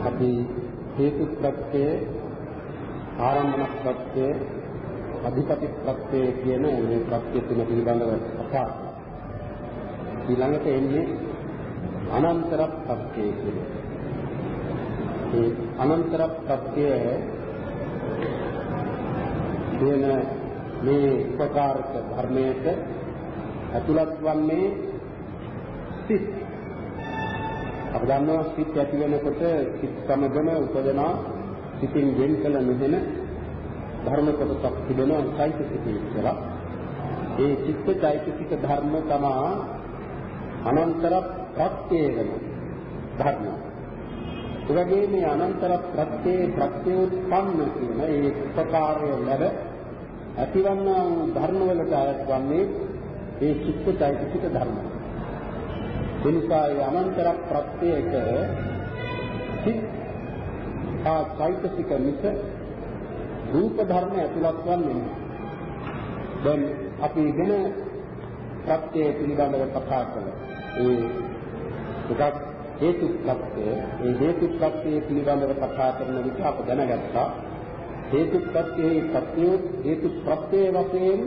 අපි හේතු ප්‍රත්‍ය ආරම්භන ප්‍රත්‍ය අධිපති ප්‍රත්‍ය කියන මේ ප්‍රත්‍ය තුන පිළිබඳව කතා ඊළඟට එන්නේ අනන්තර ප්‍රත්‍ය කියන ඒ අනන්තර ප්‍රත්‍ය කියන මේ උපකාරක ධර්මයට ඇතුළත් වන්නේ සිත්. අපි දන්නවා සිත් ඇති වෙනකොට සිත් සමගම උපදනා සිතින් වෙන් කළ නොදෙන ධර්ම කොටසක් තිබෙනවා චෛතසිකය කියලා. ඒ චිත්ත චෛතසික ධර්ම තමා අනන්තර ප්‍රත්‍ය වෙන ධර්ම. ඒ මේ අනන්තර ප්‍රත්‍ය ප්‍රත්‍යෝත්පන්න කියන ඒ උපකාරය ලැබ ඇතිවන්නා වූ ධර්ම වලට අයත් වන්නේ ඒ චිත්ත චෛතසික ධර්ම. එනිසා ඒ අනන්තර ප්‍රත්‍යයක සිත් ආ චෛතසික මිස රූප ධර්ම ඇතුළත් වන්නේ නැහැ. දැන් අපි වෙන ප්‍රත්‍යය පිළිබඳව කතා කළා. ඒ එකක් හේතු ප්‍රත්‍යය. ඒ හේතු ප්‍රත්‍යය පිළිබඳව කතා කරන විට අප දැනගත්තා හේතු ප්‍රත්‍යයේ ප්‍රත්‍යය හේතු ප්‍රත්‍යය වශයෙන්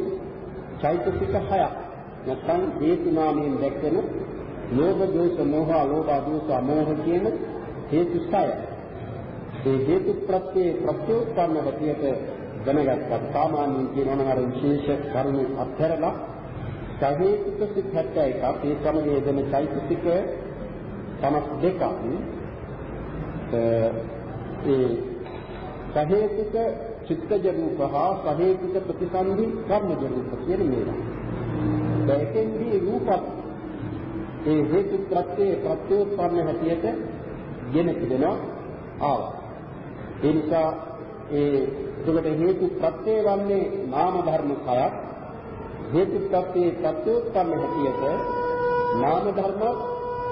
චෛතසික හයක්. නැත්නම් හේතු නාමයෙන් දැක්වෙන ලෝභ දෝෂ මෝහ අලෝභ දෝෂ අමෝහ කියන හේතු සය. ඒ හේතු ප්‍රත්‍යේ ප්‍රත්‍යෝත්පන්න හැටියට දැනගත්තා. සාමාන්‍යයෙන් කියනවා නම් අර විශේෂ කරුණු අත්හැරලා සහේතුක සිත් 71ක් ඒ සමග යෙදෙන චෛතසික 52ක් ඒ සහේතුක චිත්තජ රූප හා සහේතුක ප්‍රතිසන්දි කර්මජ රූප කියන මේවා. ඒකෙන්දී රූපත් ඒ හේතු ප්‍රත්‍යයේ ප්‍රත්‍යෝත්පන්න හැටියට ගෙන තිබෙනවා ආවා. ඒ නිසා ඒ එතකොට හේතු ප්‍රත්‍යය වන්නේ නාම ධර්ම කයක් හේතු ප්‍රත්‍යයේ ප්‍රත්‍යෝත්පන්න හැටියට නාම ධර්ම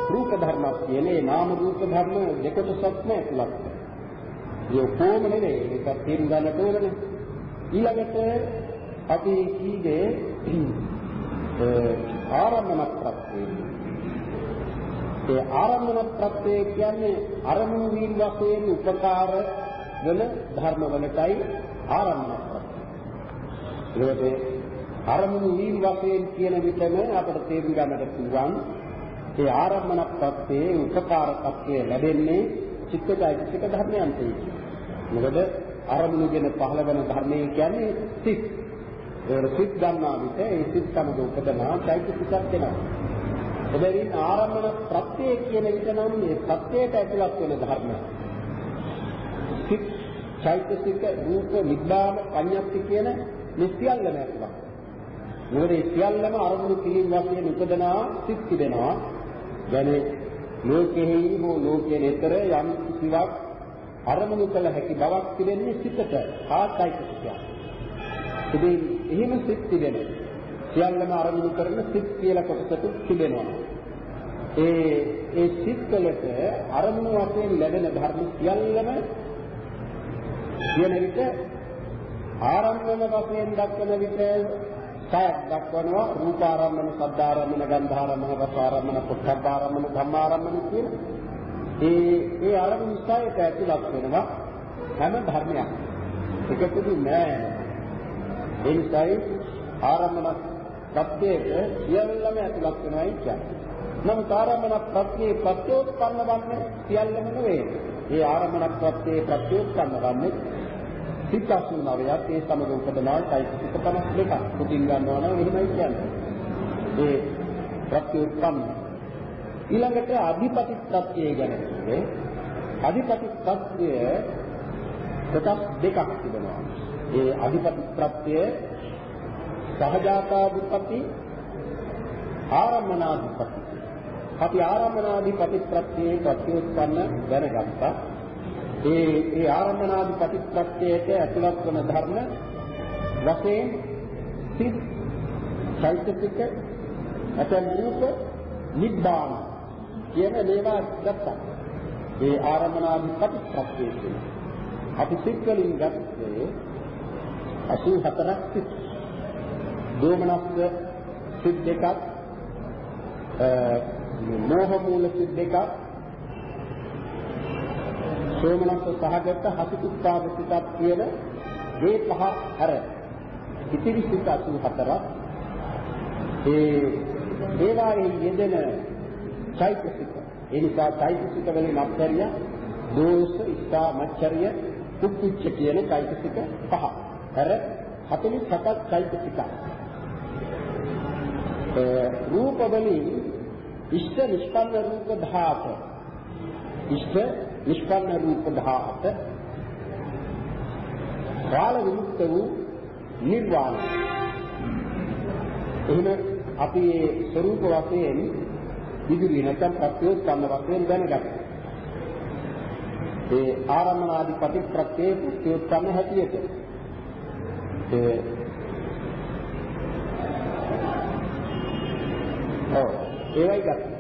රූප ධර්මක් කියන ඒ නාම රූප ධර්ම දෙකටසක්ම ඇතුළත්. ඒ කොහොම නෙවෙයි ඒක තේරුම් ගන්නට ඕනේ. ඊළඟට අපි කීවේ ආරම්භන ප්‍රත්‍යය ඒ ආරම්භන ප්‍රත්‍යය කියන්නේ අරමුණු වීම වශයෙන් උපකාර වන ධර්ම වලටයි ආරම්භන ප්‍රත්‍යය. ඒකට අරමුණු වීම වශයෙන් කියන විටම අපට තේරුම් ගන්නට පුළුවන් ඒ ආරම්භන ප්‍රත්‍යයේ උපකාරකත්වය ලැබෙන්නේ චිත්තචෛතසික ධර්මයන්ටයි. මොකද අරමුණු ගැන පහළ වෙන ධර්මයේ කියන්නේ සිත්. ඒ සිත් ගන්නා විට ඒ සිත් සමග උපදනා චෛතසිකක් වෙනවා. එබැවින් ආරම්භන ප්‍රත්‍යය කියන විට නම් මේ ප්‍රත්‍යයට ඇතුළත් වෙන ධර්ම. සිත් චෛතසික රූප නිබ්බාන පඤ්ඤප්ති කියන මේ සියල්ලම ඇතුළත්. මොකද මේ සියල්ලම අරමුණු කිලින් වශයෙන් උපදනා සිත් තිබෙනවා. يعني ලෝකෙහි හෝ ලෝකයේ නතර යම් කිසිවක් අරමුණු කළ හැකි බවක් තිබෙන්නේ සිතට ආකායිකසිකය. ඉතින් එහෙම සිත් තිබෙනවා. සියල්ලම අරමුණු කරන සිත් කියලා කොටසක් තිබෙනවා. ඒ ඒ සිත්වලට අරමුණු වශයෙන් ලැබෙන ධර්ම සියල්ලම කියන විට ආරම්භන වශයෙන් දක්වන විට සයක් දක්වනවා රූපාරම්මන, සද්ධාරම්මන, ගන්ධාරම්මන, රසාරම්මන, පොට්ටබ්බාරම්මන, ධම්මාරම්මන කියන ඒ ඒ අරමුණු සයට ඇතුළත් වෙනවා හැම ධර්මයක්. එකතුදු නෑ. ඒ නිසායි ආරම්මන ප්‍රත්‍යයට සියල්ලම ඇතුළත් වෙනවායි කියන්නේ. නමුත් ආරම්මන ප්‍රත්‍යේ ප්‍රත්‍යෝත්පන්න වන්නේ සියල්ලම නෙවෙයි. ඒ ආරම්මන ප්‍රත්‍යේ ප්‍රත්‍යෝත්පන්න වන්නේ සිත 89ක් ඒ සමග උපදනා চৈতසික 52ක්. කුටින් ගන්නවා නම් එහෙමයි කියන්නේ. ඒ ප්‍රත්‍යෝත්පන්න ඊළඟට අධිපති ප්‍රත්‍යය ගැන කිව්වේ අධිපති ප්‍රත්‍යය කොටස් දෙකක් තිබෙනවා. ඒ අධිපති ප්‍රත්‍යය සහජාතාධිපති ආරම්මනාධිපති. අපි ආරම්මනාධිපති ප්‍රත්‍යයේ ප්‍රත්‍යෝත්පන්න දැනගත්තා. ඒ ඒ ආරම්මනාධිපති ප්‍රත්‍යයට ඇතුළත් වන ධර්ම වශයෙන් සිත් චෛතසික අතන් රූප නිබ්බාන කියන මේවා ගත්තා. ඒ ආරම්මනාධිපති ප්‍රත්‍යයේ අපි සිත් වලින් ගත්තේ 84ක් සිත් දෝමනස්ස සිත් දෙකක් මෝහ මූල සිත් දෙකක් සෝමනස්ස සහගත හසිතුත්පාද සිතක් කියන මේ පහ හැර ඉතිරි සිත 84ක් ඒ ඒවායේ යෙදෙන චෛතසික ඒ නිසා චෛතසික වලින් අත්හැරිය දෝෂ ඉස්සා මච්චරිය කුක්කුච්ච කියන චෛතසික පහ. හැර 47ක් චෛතසික රූප වලින් ඉෂ්ඨ නිෂ්පන්න රූප 18 ඉෂ්ඨ නිෂ්පන්න රූප 18 කාල විමුක්ත වූ නිර්වාණ එහෙම අපි ඒ ස්වરૂප වශයෙන් විදුලි නැත්නම් ප්‍රත්‍යෝත්පන්න වශයෙන් දැනගත්තා ඒ ආරම්භනාදී ප්‍රතිප්‍රත්‍යේ ප්‍රත්‍යෝත්පන්න හැටියට. ඒ ඒවයි ගත්තා.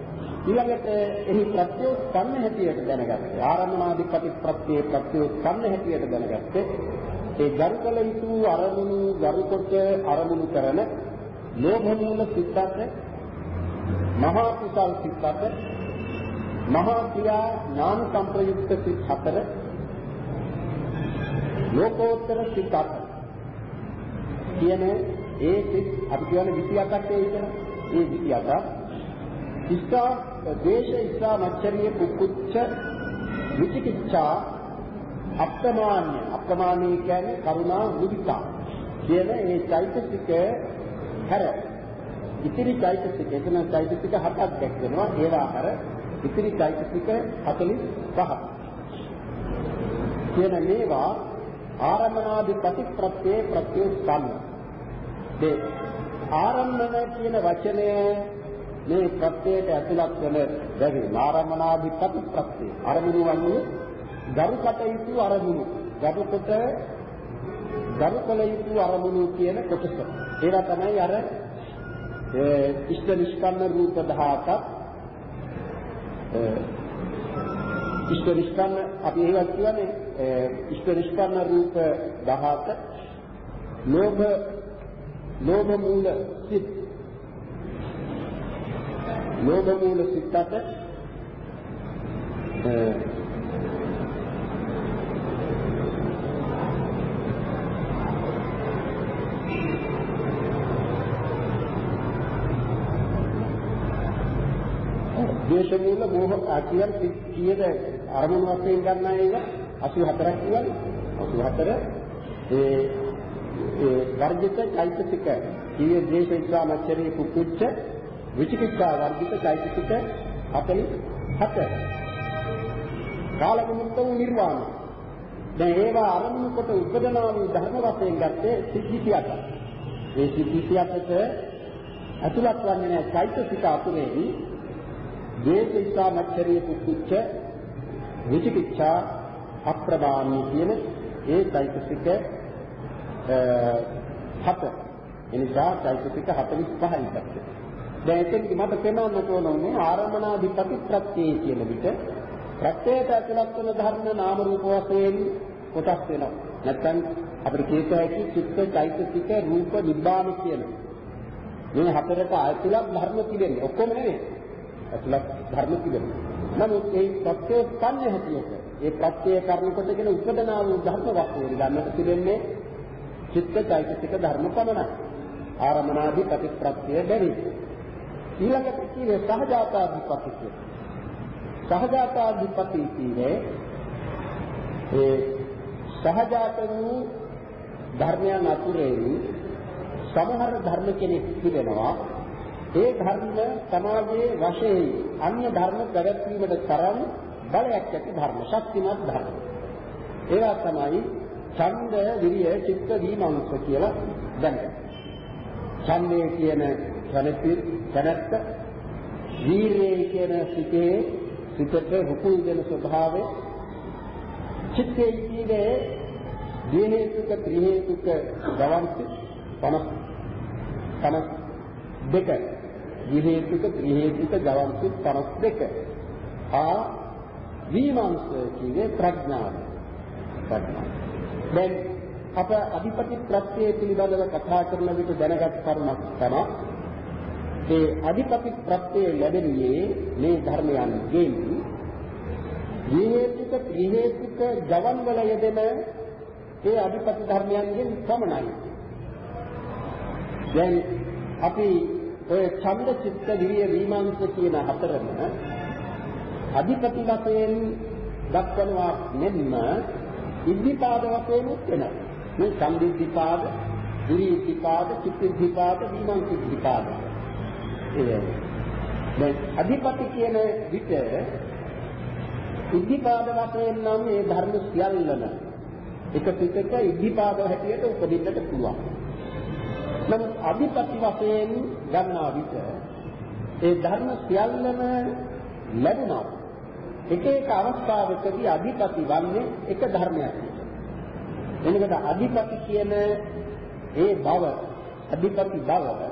ඊළඟට එහි ප්‍රත්‍යෝත්පන්න හැටියට දැනගත්තා. ආරම්භනාදී ප්‍රතිප්‍රත්‍යේ ප්‍රත්‍යෝත්පන්න හැටියට දැනගත්තේ ඒ ගරුකල යුතු අරමුණු ගරුකොට අරමුණු කරන ලෝභ මූල සිතත් මහා කුසල් සිතත් මහා ක්‍රියා ඥාන සංප්‍රයුක්ත සිත් හතර ලෝකෝත්තර සිතත් කියන ඒ සිත් අපි කියන්නේ 28ක් ඒ විතර ඒ 28 ඉස්සා දේශ ඉස්සා මච්චරිය කුක්කුච්ච විචිකිච්ඡා අප්‍රමාණ්‍ය. අප්‍රමාණ්‍ය කියන්නේ කරුණා මුදිතා කියන මේ චෛතසික හැර. ඉතිරි චෛතසික එතන චෛතසික හතක් දැක්වෙනවා. ඒවා හැර ඉතිරි චෛතසික 45 කියන මේවා ආරම්භනාදී ප්‍රතිප්‍රත්‍යේ ප්‍රත්‍යෝත්පන්න මේ ආරම්භන කියන වචනය මේ ප්‍රත්‍යයට ඇතුළත් වෙන බැවින් ආරම්භනාදී ප්‍රතිප්‍රත්‍ය අරමුණු වන්නේ ගරු කටයුතු අරමුණු. ගරු කොට ගරු කළ යුතු අරමුණු කියන කොටස. ඒවා තමයි අර ඉෂ්ඨ නිෂ්පන්න රූප 17ක් ඉෂ්ඨ නිෂ්පන්න අපි ඒවා කියන්නේ ඉෂ්ඨ නිෂ්පන්න රූප 17 ලෝභ ලෝභ මූල සිත්. ලෝභ මූල සිතට ද්වේෂ මූල මෝහ කියන කීයද අරමුණු වශයෙන් ගන්නා එක? 84ක් කියන්නේ. 84 ඒ ඒ වර්ජිත චෛතසික කීය ද්වේෂ ඉස්ලාමච්චරී කුකුච්ච විචිකිච්ඡා වර්ධිත চৈতසික 47 කාලමුක්ත වූ නිර්වාණය. දැන් ඒවා අරමුණු කොට උපදනා වූ ධර්ම වශයෙන් ගත්තේ සිද්ධිසියට ඒ සිද්ධිසියට ඇතුළත් වන්නේ চৈতසික අතුරේදී දේශිකා මච්චරිය කුච්ච විචිකිච්ඡා අප්‍රබාණී කියන ඒ চৈতසික හත. එනිසා চৈতසික 45යි පැත්තේ. දැන් එතෙන්දි මට පේනවන්න තෝරන්නේ ආරම්භනාධිපති ප්‍රත්‍යේ කියන විට ප්‍රත්‍යයට ඇතුළත් වන ධර්ම නාම රූප වශයෙන් කොටස් වෙනවා නැත්නම් අපිට කියත හැකි චිත්ත চৈতසික රූප නිබ්බාන කියන මේ හතරට ඇතුළත් ධර්ම තිබෙන්නේ ඔක්කොම නෙවෙයි ඇතුළත් ධර්ම තිබෙනවා. නමුත් ඒ ප්‍රත්‍යෝත්පන්න හැටියට ඒ ප්‍රත්‍යය කර්ම කොටගෙන උපදනා වූ ධර්ම වස්තුවේ ගන්නට තිබෙන්නේ චිත්ත චෛතසික ධර්ම පමණයි. ආරමණාදී ප්‍රතිප්‍රත්‍ය බැරි. ඊළඟට කියන්නේ සහජාතාධිපති කියන. සහජාතාධිපති කියන්නේ ඒ සහජාත වූ ධර්මයන් අතුරෙන් සමහර ධර්ම කෙනෙක් තිබෙනවා ඒ ධර්ම සමාජයේ වශයෙන් අන්‍ය ධර්ම පැවැත්වීමට තරම් බලයක් ඇති ධර්ම ශක්තිමත් ධර්ම. ඒවා තමයි ඡන්ද, විරිය, චිත්ත, දීමංශ කියලා දැනගන්න. ඡන්දේ කියන කැනති කැනත්ත වීරයේ කියන සිතේ සිතට හුකුල් දෙන ස්වභාවය චිත්තේ කියන්නේ දී හේතුක ත්‍රි හේතුක ගවන්ති 50 52 විහේතුක ත්‍රිහේතුක ජවන්ති 52 ආ විමංශ කියන්නේ ප්‍රඥාව. ප්‍රඥාව. දැන් අප අධිපති ප්‍රත්‍යය පිළිබඳව කතා කරන විට දැනගත් කරුණක් තමයි ඒ අධිපති ප්‍රත්‍යය ලැබෙන්නේ මේ ධර්මයන්ගෙන් විහෙතුක ත්‍රිහෙතුක ජවන් වල යෙදෙන ඒ අධිපති ධර්මයන්ගෙන් පමණයි. දැන් අපි ඔය ඡන්ද චිත්ත විරිය විමාංශ කියන හතරම අධිපති වශයෙන් දක්වනවා මෙන්න ඉද්ධිපාද වශයෙන් වෙනවා. මේ සම්දිද්ධිපාද, විරිද්ධිපාද, චිත්තද්ධිපාද, විමාංශිද්ධිපාද. ඒ දැන් අධිපති කියන විට ඉද්ධිපාද වශයෙන් නම් මේ ධර්ම සියල්ලම එක පිටක ඉද්ධිපාද හැටියට උපදින්නට පුළුවන්. නමුත් අධිපති වශයෙන් ගන්නා විට ඒ ධර්ම සියල්ලම ලැබුණා. එක එක අවස්ථාවකදී අධිපති වන්නේ එක ධර්මයක්. එනකොට අධිපති කියන ඒ බව අධිපති බව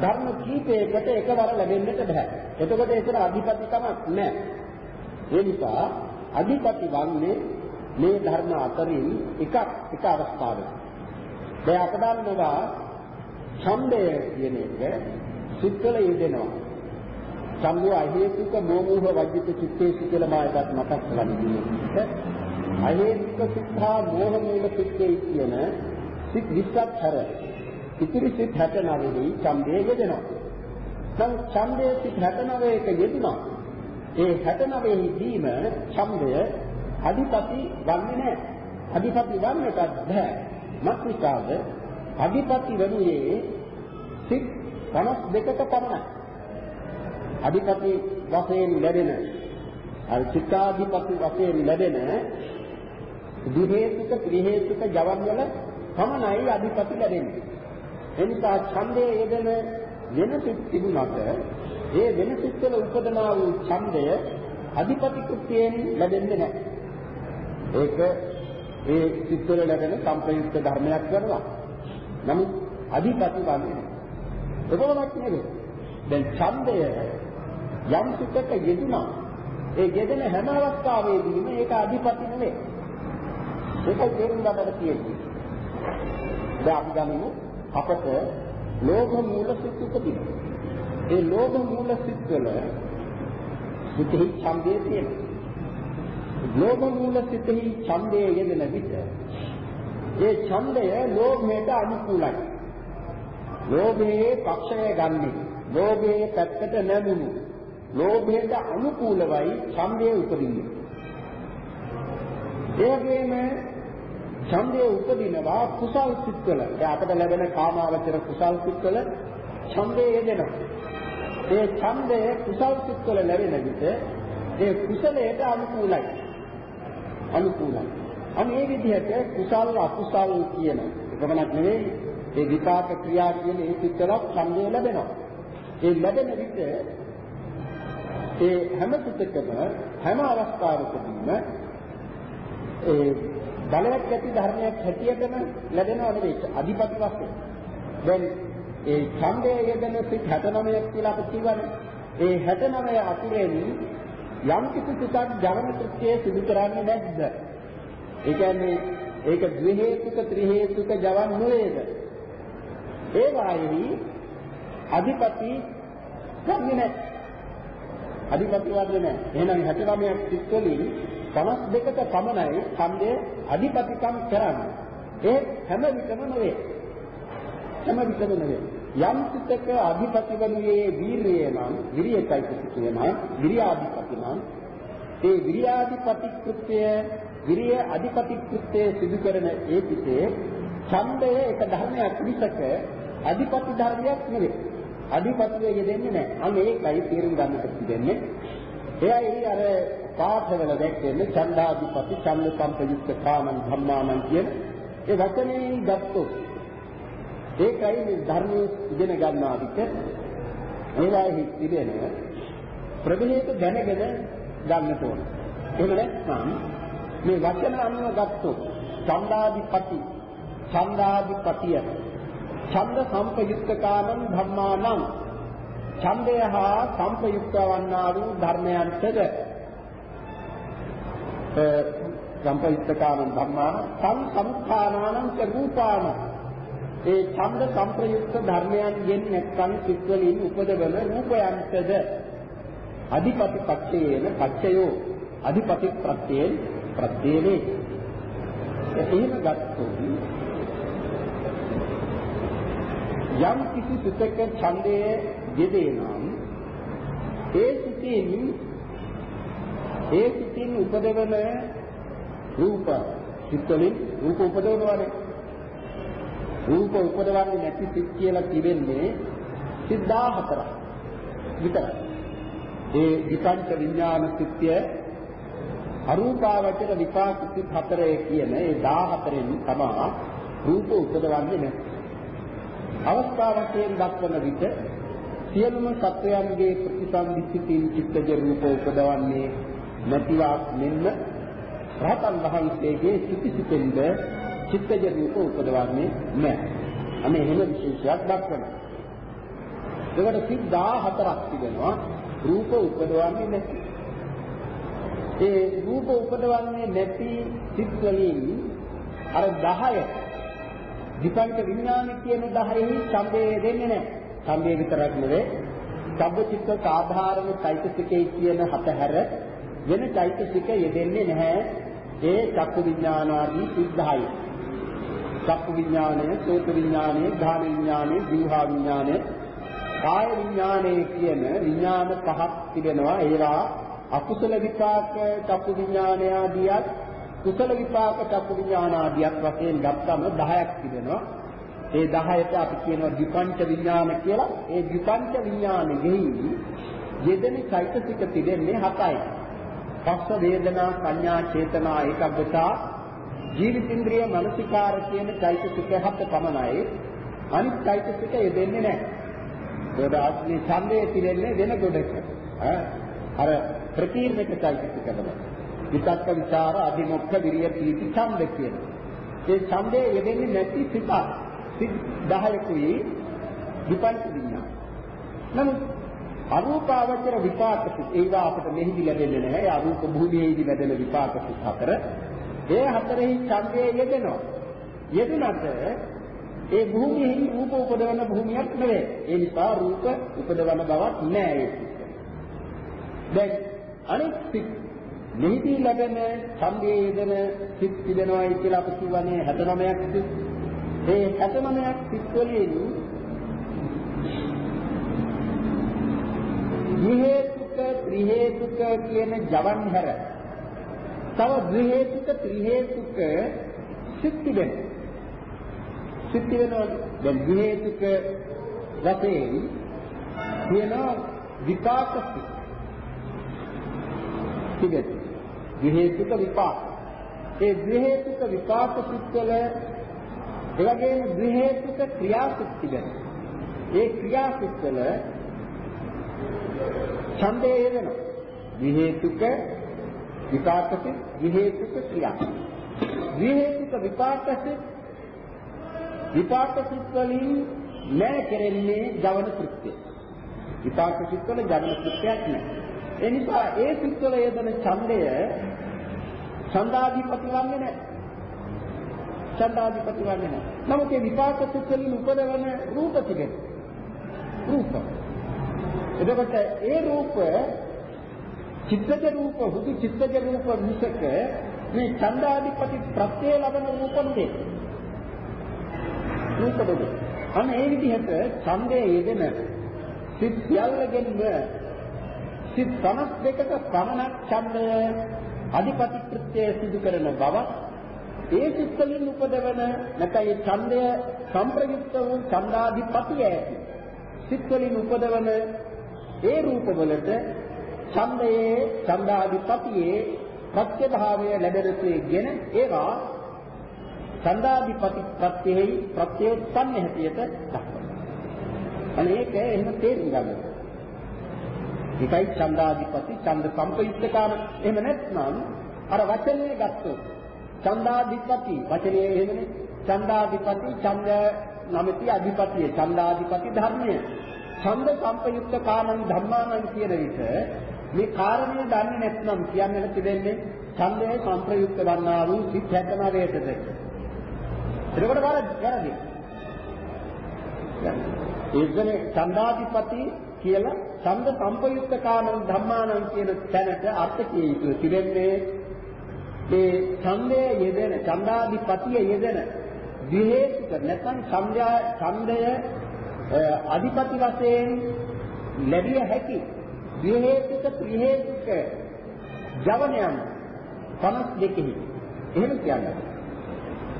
ධර්ම කීපයකට එකවර ලැබෙන්නට බෑ. එතකොට ඒතර අධිපතිකමක් නැහැ. ඒ නිසා අධිපති වන්නේ මේ ධර්ම අතරින් එකක් එක අවස්ථාවක. දැන් අප දන්නවා ඡන්දය කියන එක සිත්වල යෙදෙනවා. ඡන්දය අහේතුක මෝමෝහ වජිත චිත්තේසි කියලා මායකට මතක් කරලා ඉන්නේ. අහේතුක සිත්හා මෝහ මූල චිත්තේ කියන සිත් 20ක් හැර ඉතිරි සිත් 69 හි ඡන්දය යෙදෙනවා. දැන් ඡන්දයේ සිත් 69ක යෙදුනා. ඒ 69 හිදීම ඡන්දය අධිපති වන්නේ නැහැ. අධිපති වන්නට බෑ. මක්නිකාද අධිපති වනුයේ සිත් 52ක පමණයි. අධිපති වශයෙන් ලැබෙන අර චිත්තාධිපති වශයෙන් ලැබෙන දිහේතුක ත්‍රිහේතුක ජවන් වල පමණයි අධිපති ලැබෙන්නේ. එනිසා ඡන්දයේ යෙදෙන වෙන සිත් තිබුණාට ඒ වෙන සිත් වල උපදනා වූ ඡන්දය අධිපති කෘත්‍යයෙන් ලැබෙන්නේ නැහැ. ඒක ඒ සිත්වල ලැබෙන සම්ප්‍රයුක්ත ධර්මයක් කරනවා. නමුත් අධිපති වන්නේ නැහැ. ඒකමක් නෙවෙයි. දැන් ඡන්දය යම් සිතක යෙදුනා. ඒ යෙදෙන හැම අවස්ථාවෙදීම ඒක අධිපති නෙවෙයි. ඒක තේරුම් ගන්නට තියෙන්නේ. දැන් අපි ගනිමු අපට ලෝභ මූල සිත් උපදිනවා. ඒ ලෝභ මූල සිත්වල සිතෙහි ඡන්දය තියෙනවා. ලෝභ මූල සිතෙහි ඡන්දයේ යෙදෙන විට ඒ ඡන්දය ලෝභයට අනුකූලයි. ලෝභයේ පක්ෂය ගන්නේ. ලෝභයේ පැත්තට නැමුණු. ලෝභයට අනුකූලවයි ඡන්දය උපදින්නේ. ඒ වගේම ඡන්දය උපදිනවා කුසල් සිත්වල. දැන් අපට ලැබෙන කාමාවචර කුසල් සිත්වල ඡන්දය යෙදෙනවා. ඒ ඡන්දය කුසල් සිත්වල ලැබෙන විට ඒ කුසලයට අනුකූලයි. අනුකූලයි. අනේ විදිහට කුසල් අකුසල් කියන එකමනක් නෙවෙයි ඒ විපාක ක්‍රියා කියන ඒ පිටරක් ඡන්දය ලැබෙනවා. ඒ ලැබෙන විට ඒ හැම පිටකම හැම අවස්ථාවකදීම ඒ බලයක් ඇති ධර්මයක් හැටියටම ලැබෙනව නෙවෙයි අධිපති වශයෙන්. දැන් ඒ ඡන්දයේ යෙදෙන සිත් 69ක් කියලා අපි කියවනේ. ඒ 69 අතුරෙන් යම් කිසි සිතක් ජවන කෘත්‍යය සිදු කරන්නේ නැද්ද? ඒ කියන්නේ ඒක ද්වි හේතුක ත්‍රි හේතුක ජවන් නෙවේද? ඒ වායෙහි අධිපති ගන්නේ නැහැ. අධිපති වන්නේ නැහැ. එහෙනම් 69ක් සිත් වලින් 52ක පමණයි ඡන්දය අධිපතිකම් කරන්නේ. ඒ හැම විටම නෙවේ. හැම විටම නෙවේ. යම් සිතක අධිපති වනුයේ වීරිය නම් විරියයියි කියන විරියාධිපති නම් ඒ විරියාධිපති කෘත්‍ය විරිය අධිපති කෘත්‍ය සිදු කරන ඒ පිටේ ඡන්දය එක ධර්මයක් විසක අධිපති ධර්මයක් නෙවෙයි. අධිපතිය යෙදෙන්නේ නැහැ. අන්න ඒකයි තේරුම් ගන්නට තිබෙන්නේ. එයයි අර පාඨවල දැක්වෙන්නේ ඡන්දාධිපති ඡන්ද සම්පයුක්ත කාමං ධම්මානං කියන ඒ වචනේ ගත්තොත් ඒකයි මේ ධර්මයේ ඉගෙන ගන්නා විට ඒවාෙහි තිබෙන ප්‍රභේද දැනගෙන ගන්නට ඕන. එහෙම නැත්නම් මේ වචන අනුව ගත්තොත් ඡන්දාධිපති ඡන්දාධිපතිය ඡන්ද සම්පයුක්තකානං ධම්මානං ඡන්දය හා සම්පයුක්ත වන්නා වූ ධර්මයන්ටද සම්පයුක්තකානං ධම්මාන සං සම්ඛානානං ච රූපානං ඒ ඡන්ද සංප්‍රයුක්ත ධර්මයන්ගෙන් නැත්නම් සිත්වලින් උපදවන රූපයන්ටද? අධිපති පක්ෂයේන පක්ෂයෝ අධිපති ප්‍රත්‍යයෙන්. ප්‍රත්‍යයේ එහෙම ගත්තොත් යම් කිසි සිතක ඡන්දයේ යෙදේ නම් ඒ සිතින් ඒ සිතින් උපදවන රූප සිත්වලින් රූප උපදවනවානේ. රූප උපදවන්නේ නැති සිත් කියලා කියෙන්නේ සිත් 14ක් විතරයි. ඒ විපංච විඥාන සිත්ය අරූපාවචර විපාක සිත් හතරේ කියන ඒ 14න් තමයි රූප උපදවන්නේ නැහැ අවස්ථා වශයෙන් දක්වන විට සියලුම සත්වයන්ගේ ප්‍රතිසන්දිස්සිතින් චිත්තජ රූප උපදවන්නේ නැතිවක් මෙන්න රහතන් වහන්සේගේ සිතිසිතෙන්ද චිත්තජ රූප උපදවන්නේ නැහැ. අනේ එහෙම විශේෂයක් දක්වනවා. ඒකට සිත් 14ක් තිබෙනවා රූප උපදවන්නේ නැති. ඒ රූප උපදවන්නේ නැති සිත් වලින් අර 10 විපංච විඥාන කියන 10ෙහි ඡන්දය දෙන්නේ නැහැ. ඡන්දය විතරක් නෙවෙයි. සබ්බචිත්ත සාධාරණ චෛතසිකේ කියන හත හැර වෙන චෛතසික යෙදෙන්නේ නැහැ. ඒ චක්කු විඥාන ආදී 30යි. චක්කු විඥානය, සෝත විඥානය, ධාන විඥානය, ජීවහා විඥානය, කාය විඥානය කියන විඥාන පහක් තිබෙනවා. ඒවා අකුසල විපාක චක්කු විඥානය ආදියත් කුසල විපාක චක්කු විඥාන ආදියක් වශයෙන් ගත්තම 10ක් තිබෙනවා. ඒ 10ට අපි කියනවා විපංච විඥාන කියලා. ඒ විපංච විඥානෙහි යෙදෙන චෛතසික තිබෙන්නේ 7යි. පස්ස වේදනා සංඥා චේතනා ඒකග්ගතා ජීවිතින්ද්‍රිය මනසිකාර කියන චෛතසික හත පමණයි. අනිත් චෛතසික යෙදෙන්නේ නැහැ. ඒකට මේ ඡන්දයේ තිබෙන්නේ වෙන ගොඩක. අර ප්‍රකීර්ණක චෛතසික තමයි. විතක්ක ਵਿਚාර අධිමොක්ඛ විරිය පීති ඡන්ද කියන. ඒ ඡන්දේ යෙදෙන්නේ නැති සිත. සිත් 10කුයි විපංච විඥාන. නමුත් අරූපාවචර විපාක සිත් ඒවා අපිට මෙහිදි ලැබෙන්නේ නැහැ. ඒ අරූප භූමියේදී ලැබෙන විපාක සිත් හතර. ඒ හතරෙහි ඡන්දේ යෙදෙනවා. යෙදුනට ඒ භූමියෙහි රූප උපදවන භූමියක් නෙවෙයි. ඒ නිසා රූප උපදවන බවක් නැහැ ඒක. දැන් අනිත් සිත් මෙහිදී ලැබෙන ඡන්දයේ යෙදෙන සිත් තිබෙනවායි කියලා අපි කියවනේ 69ක් සිත්. ඒ 69ක් සිත් වලින් විහෙතුක ත්‍රිහෙතුක කියන ජවන් හැර තව ද්විහෙතුක ත්‍රිහෙතුක සිත් තිබෙනවා. සිත් තිබෙනවා දැන් ද්විහෙතුක වශයෙන් කියන විපාක සිත් තිබෙනවා. විහෙතුක විපාක. ඒ විහෙතුක විපාක සිත්වල එවැගේම විහෙතුක ක්‍රියාසිත තිබෙනවා. ඒ ක්‍රියාසිත්වල ඡන්දේ යෙදෙනවා. විහෙතුක විපාකසිත විහෙතුක ක්‍රියා. විහෙතුක විපාකසිත විපාකසිත වලින් නැහැ කෙරෙන්නේ ජවන කෘත්‍ය. විපාකසිත වල ජවන කෘත්‍යයක් නැහැ. ඒ නිසා ඒ සිත්වල යෙදෙන ඡන්දය ඡන්දාධිපති වන්නේ නැහැ. ඡන්දාධිපති වන්නේ නැහැ. නමුත් ඒ විපාක සිත් වලින් උපදවන රූප තිබෙන. රූප. එතකොට ඒ රූප චිත්තජ රූප හුදු චිත්තජ රූප මිසක මේ ඡන්දාධිපති ප්‍රත්‍ය ලබන රූප නෙවේ. රූප දෙක. අන්න ඒ විදිහට ඡන්දයේ යෙදෙන සිත් සියල්ලගෙන්ම සිත් 52ක පමණක් ඡන්දය අධිපති කෘත්‍යය සිදු කරන බව ඒ සිත් වලින් උපදවන නැත්නම් ඒ ඡන්දය සංප්‍රයුක්ත වූ ඡන්දාධිපතිය ඇති සිත් වලින් උපදවන ඒ රූපවලට ඡන්දයේ ඡන්දාධිපතියේ ප්‍රත්‍යභාවය ලැබෙනසේගෙන ඒවා ඡන්දාධිපති ප්‍රත්‍යෙහි ප්‍රත්‍යෝත්පන්න හැටියට දක්වනවා. අනේක එහෙම තේරුම් ගන්න. ඒකයි ඡන්දාධිපති ඡන්ද සම්පයුක්තකාම එහෙම නැත්නම් අර වචනේ ගත්තොත් ඡන්දාධිපති වචනේ එහෙමනේ. ඡන්දාධිපති ඡන්ද නමති අධිපතිය ඡන්දාධිපති ධර්මය. ඡන්ද සම්පයුක්තකාමං ධම්මානං කියන විට මේ කාරණය දන්නේ නැත්නම් කියන්නේ නැති වෙන්නේ ඡන්දයේ සම්ප්‍රයුක්ත වන්නා වූ සිත් 69ටද එතකොට වැරදි. වැරදි. ඒකනේ ඡන්දාධිපති කියලා ඡන්ද සම්පයුක්ත කාමං ධම්මානං කියන තැනට අර්ථ කිය යුතු තිබෙන්නේ ඒ ඡන්දයේ යෙදෙන ඡන්දාධිපතිය යෙදෙන විහෙතුක නැත්නම් ඡන්දය ඡන්දය අධිපති වශයෙන් ලැබිය හැකි විහෙතුක ත්‍රිහෙතුක ජවනයන් 52 එහෙම කියන්නේ.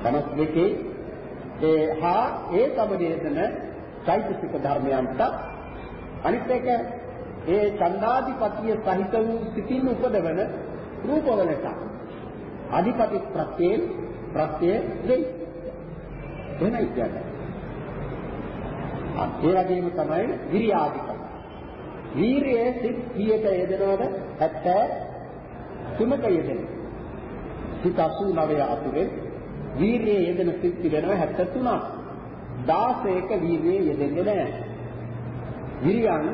52 ඒ හා ඒ සමදේශන චෛතසික ධර්මයන්ට අනිත් එක ඒ ඡන්දාධිපතිය සහිත වූ සිතින් උපදවන රූපවලට අධිපති ප්‍රත්‍යයෙන් ප්‍රත්‍ය දෙයි. එහෙමයි කියන්නේ. ඒ වගේම තමයි විරියාධිපති. වීරියේ සිත් කීයක යෙදෙනවද? 73ක යෙදෙන. සිත 89 අතුරේ වීරියේ යෙදෙන සිත් තිබෙනවා 73ක්. 16ක වීරියේ යෙදෙන්නේ නැහැ. විරියං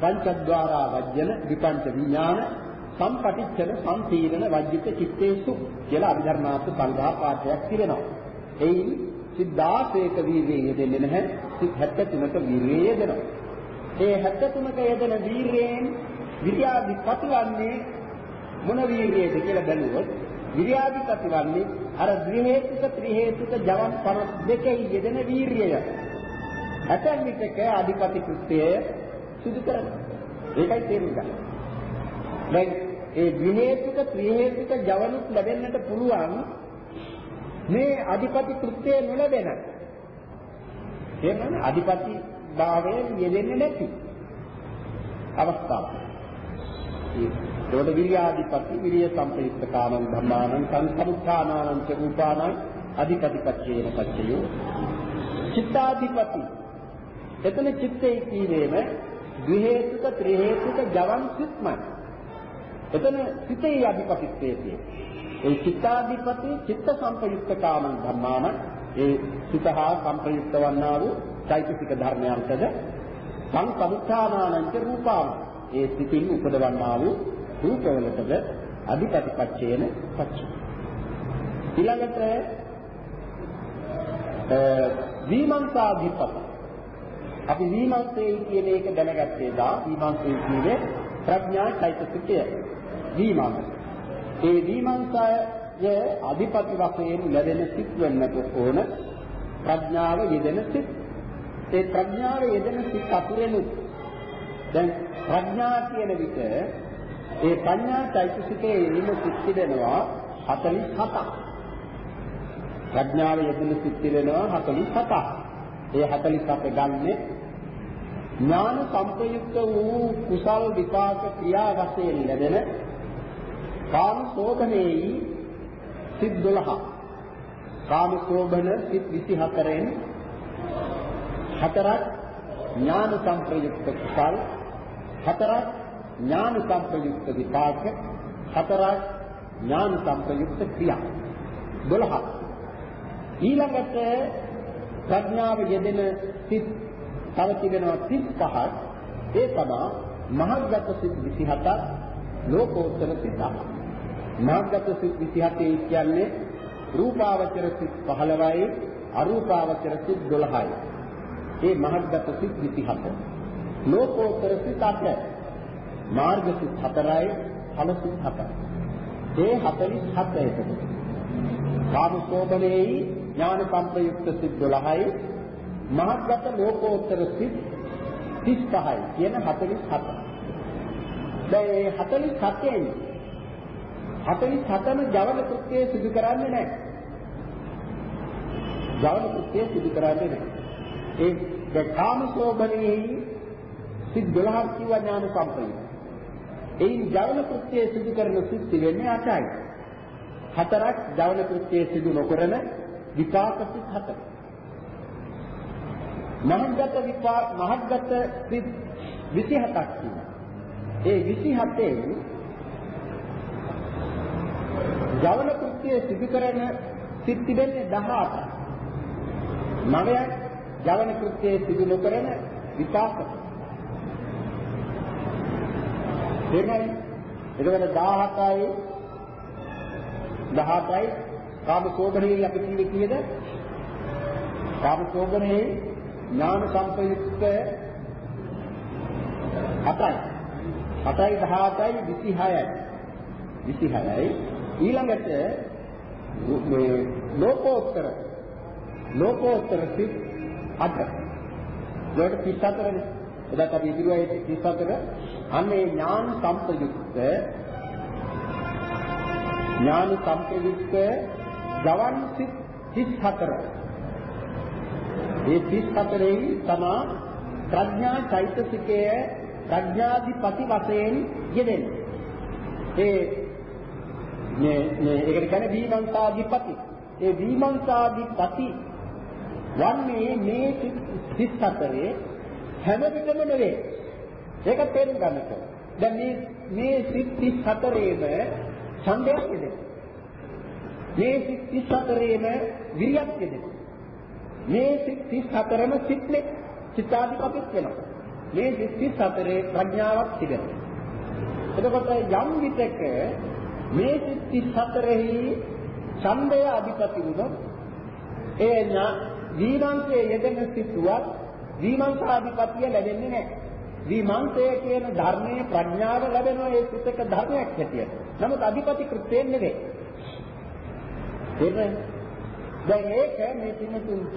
පංචද්වාරා වජ්ජන විපංච විඥාන සම්පටිච්ඡන සම්පීරණ වජ්ජිත චිත්තේසු කියලා අභිධර්මාර්ථ සංග්‍රහ පාඨයක් තිබෙනවා. එයින් සිද්ධාසේක වීර්යය යෙදෙන්නේ නැහැ. සිත් 73ක වීර්යය යෙදෙනවා. ඒ 73ක යෙදෙන වීර්යයෙන් විද්‍යාධිපති වන්නේ මොන වීර්යයද කියලා බැලුවොත් විද්‍යාධිපති වන්නේ අර ද්වි හේතුක ත්‍රි හේතුක ජවන් 52 යෙදෙන වීර්යය. ඇතැම් විටක අධිපති කෘත්‍යය සිදු කරනවා. ඒකයි තේරුම් ගන්න. දැන් ඒ ද්විහේතුක ත්‍රිහේතුක ජවනුත් ලැබෙන්නට පුළුවන් මේ අධිපති කෘත්‍යය නොලැබෙන. එහෙනම් අධිපති භාවයෙන් යෙදෙන්නේ නැති අවස්ථාව. ඒකට විරියාධිපති විරිය සම්ප්‍රයුක්ත කාමං ධම්මානං සංසමුත්ථානානං ච රූපානං අධිපතිපච්චේන පච්චයෝ චිත්තාධිපති එතන චිත්තේ කීවේම ද්වි හේතුක ත්‍රි හේතුක ජවන් සිත්මයි. එතන සිතේ අධිපතිත්වයේ ඒ චිත්තාධිපති චිත්ත සංපයුක්ත කාමං ධම්මාන. ඒ සිතහා සංපයුක්ත වන්නා වූ චෛතසික ධර්මයන්ටද සංසමුත්ථානානංච රූපාන ඒ සිතින් උපදවන්නා වූ රූපවලටද අධිපතිපච්චේන පච්චය. ඊළඟට විමංසාධිපති. අපි විමර්ශේ කියන එක දැනගත්තේ දා. විමර්ශේ කියන්නේ ප්‍රඥා චෛතසිකය. විමර්ශ. ඒ විමර්ශය අධිපති වශයෙන් ලැබෙන සිත් වෙන්නට ඕන ප්‍රඥාව යෙදෙන සිත්. ඒ ප්‍රඥාව යෙදෙන සිත් අතුරෙනු දැන් ප්‍රඥා කියන විට ඒ ප්‍රඥා චෛතසිකයේ යෙදෙන සිත් තිබෙනවා 47ක්. ප්‍රඥාව යෙදෙන සිත් තිබෙනවා 47ක්. ඒ 47 ගන්නේ ඥාන සංප්‍රයුක්ත වූ කුසල් විපාක ක්‍රියා වශයෙන් ලැබෙන කාම සෝභනේයි සිත් 12 කාම සෝභන සිත් 24න් හතරක් ඥාන සංප්‍රයුක්ත කුසල් හතරක් ඥාන සංප්‍රයුක්ත විපාක හතරක් ඥාන සංප්‍රයුක්ත ක්‍රියා. 12 ඊළඟට ප්‍රඥාව යෙදෙන සිත් තව තිබෙනවා 35ක් ඒ තමයි මහග්ගත සිත් 27ක් ලෝකෝත්තර සිත් 10ක් මහග්ගත සිත් 27 කියන්නේ රූපාවචර සිත් 15යි අරූපාවචර සිත් 12යි ඒ මහග්ගත සිත් 27 ලෝකෝත්තර සිත් 8 මාර්ග සිත් 4යි ඵල සිත් 7යි ඒ 47 එතකොට. කාමසෝබනේයි ඥාන සංප්‍රයුක්ත සිත් 12යි මහත්ගත ලෝකෝත්තර සිත් 35යි කියන 47. දැන් මේ 47න් 47ම ජවන කෘත්‍යය සිදු කරන්නේ නැහැ. ජවන කෘත්‍යය සිදු කරන්නේ නැහැ. ඒ ද කාමසෝබනේ සිත් 12ක් කිව්ව ඥාන සංප්‍රයුක්ත. එයින් ජවන කෘත්‍යය සිදු කරන සිත් වෙන්නේ 8යි. හතරක් ජවන කෘත්‍යය සිදු නොකරන විපාක සිත් හතරක්. මහග්ගත විපාක මහග්ගත සිත් 27ක් තියෙනවා. ඒ 27න් ජවන කෘත්‍ය සිදු කරන සිත් තිබෙන්නේ 18ක්. නවයක් ජවන කෘත්‍ය සිදු නොකරන විපාක. දෙමයි එතකොට 17යි 18යි කාම සෝබනේ අපි කිව්වේ කීයද? කාම සෝබනේ ඥාන සංපයුක්ත 8යි. 8යි 18යි 26යි. 26යි ඊළඟට මේ ලෝකෝත්තර ලෝකෝත්තර සිත් 8. ඒකට 34නේ. එදාට අපි ඉදිරියේ 34 අන්නේ ඥාන සම්පයුක්ත ඥාන සම්පයුක්ත ගවන් සිත් 34 ඒ 34න් තමා ප්‍රඥා චෛතසිකය ප්‍රඥාධිපති වශයෙන් යෙදෙන්නේ. ඒ මේ මේ ඒකට කියන්නේ විමංශාධිපති. ඒ විමංශාධිපති වන්නේ මේ 34 හැම විටම නෙවෙයි. ඒක තේරුම් ගන්න ඕනේ. දැන් මේ මේ 34ේම ඡන්දයක් යෙදෙනවා. මේ 34ේම විරියක් යෙදෙනවා. මේ 34ම සිත්නේ චිත්තාධිපතිත් වෙනවා. මේ 34 ප්‍රඥාවක් තිබෙනවා. එතකොට යම් විටක මේ 34හි ඡන්දය අධිපති වුණොත් ඒ විමංශයේ යෙදෙන සිතුවත් විමංශාධිපතිය ලැබෙන්නේ නැහැ. විමංශය කියන ධර්මයේ ප්‍රඥාව ලැබෙනවා ඒ සිතක ධර්මයක් හැටියට. නමුත් අධිපති කෘත්‍යයෙන් නෙවෙයි. තේරෙන්නේ? දැන් ඒක මේ පින්තුන්ට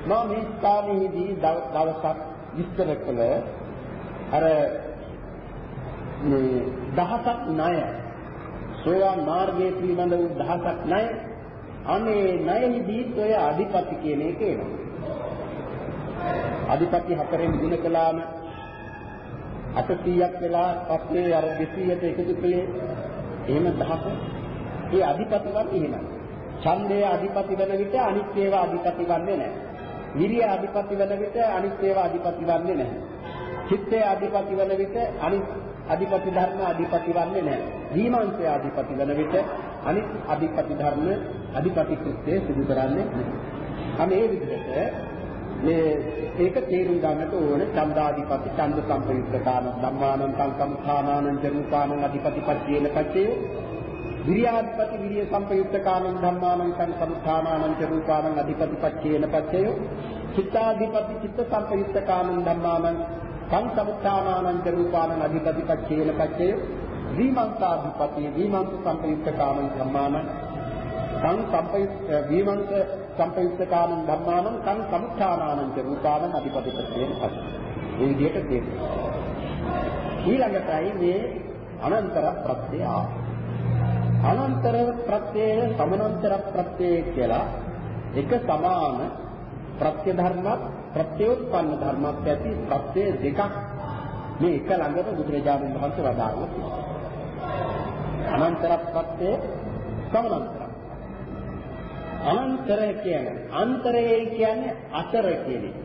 මම මේ ස්ථානයේදී දවසක් විස්තර කළ අර මේ දහසක් ණය සෝවාන් මාර්ගයේ පිළිබඳ වූ දහසක් ණය අනේ ණයෙහිදී ඔය අධිපති කියන එක එනවා. අධිපති හතරෙන් ගුණ කළාම 800ක් වෙලා පස්සේ අර 200ට එකතු කළේ එහෙම දහස. ඒ අධිපතිවත් එහෙමයි. ඡන්දයේ අධිපති වෙන විට අනිත් ඒවා අධිපති වන්නේ නැහැ. විරිය අධිපති වෙන විට අනිත් ඒවා අධිපති වන්නේ නැහැ. චිත්තයේ අධිපති වෙන විට අනිත් අධිපති ධර්ම අධිපති වන්නේ නැහැ. දීමංශය අධිපති වෙන විට අනිත් අධිපති ධර්ම අධිපති කෘත්‍යය සිදු කරන්නේ නැහැ. අනේ විදිහට මේ ඒක තේරුම් ගන්නට ඕන ඡන්දාධිපති ඡන්ද සම්පයුක්ත කාම ධම්මානං සංකම් ථානානං ජනුපානං අධිපති පච්චේන පච්චේ විරියාධිපති විරිය සම්පයුක්ත කාමං ධම්මානං සංසමුත්ථානානං ච රූපානං අධිපති පච්චේන පච්චයෝ චිත්තාධිපති චිත්ත සම්පයුක්ත කාමං ධම්මානං සංසමුත්ථානානං ච රූපානං අධිපති පච්චේන පච්චයෝ විමංසාධිපති විමංස සම්පයුක්ත කාමං ධම්මානං සං සම්පයුක්ත විමංස සම්පයුක්ත කාමං ධම්මානං සං සමුත්ථානානං ච රූපානං අධිපති පච්චේන පච්චය මේ විදිහට තේරෙනවා ඊළඟටයි මේ අනන්තර ප්‍රත්‍යය ආවේ. අනන්තර ප්‍රත්‍යය සමානතර ප්‍රත්‍යය කියලා එක සමාන ප්‍රත්‍ය ධර්මයක් ප්‍රත්‍යෝත්පන්න ධර්මයක් ඇති ප්‍රත්‍ය දෙකක් මේ එක ළඟට බුදුරජාණන් වහන්සේ වදාළා තියෙනවා. අනන්තර ප්‍රත්‍ය සමානතර. අනන්තර කියන්නේ අන්තරය කියන්නේ අතර කියන එක.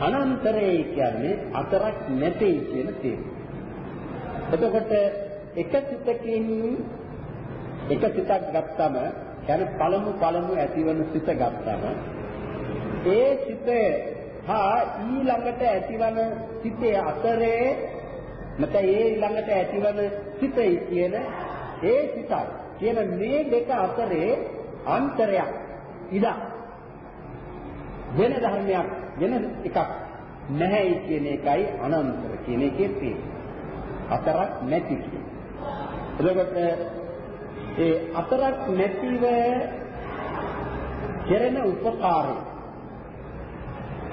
අනන්තරය කියන්නේ අතරක් නැtei කියන තේරුම. එතකොට එක සිතකින් එක සිතක් ගත්තම يعني පළමු පළමු ඇතිවන සිත ගත්තම ඒ සිත හා ඊළඟට ඇතිවන සිතේ අතරේ නැත්නම් ඒ ඊළඟට ඇතිවන සිතයි කියන ඒ සිතයි කියන මේ දෙක අතරේ අන්තරයක් ඉදා වෙන ධර්මයක් වෙන එකක් නැහැයි කියන එකයි අනන්තර කියන එකේ තියෙන්නේ. අතරක් නැති කියන. එතකොට ඒ අතරක් නැතිව කෙරෙන උපකාරය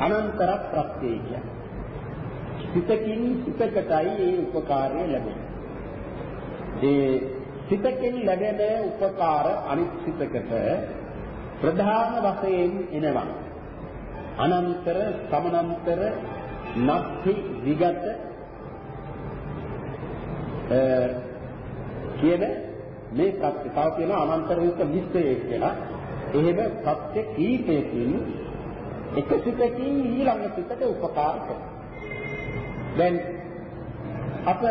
අනන්තර ප්‍රත්‍යය කියන්නේ. සිතකින් සිතකටයි ඒ උපකාරය ලැබෙන්නේ. ඒ සිතකින් ලැබෙන උපකාර අනිත් සිතකට ප්‍රධාන වශයෙන් එනවා. අනන්තර සමනන්තර නත්ති විගත කියන මේ සත්‍ය තව තියෙනවා අනන්තර යුක්ත නිශ්චය කියලා. එහෙම සත්‍ය කීපයකින් එක සිතකින් ඊළඟ සිතට උපකාර කරනවා. දැන් අප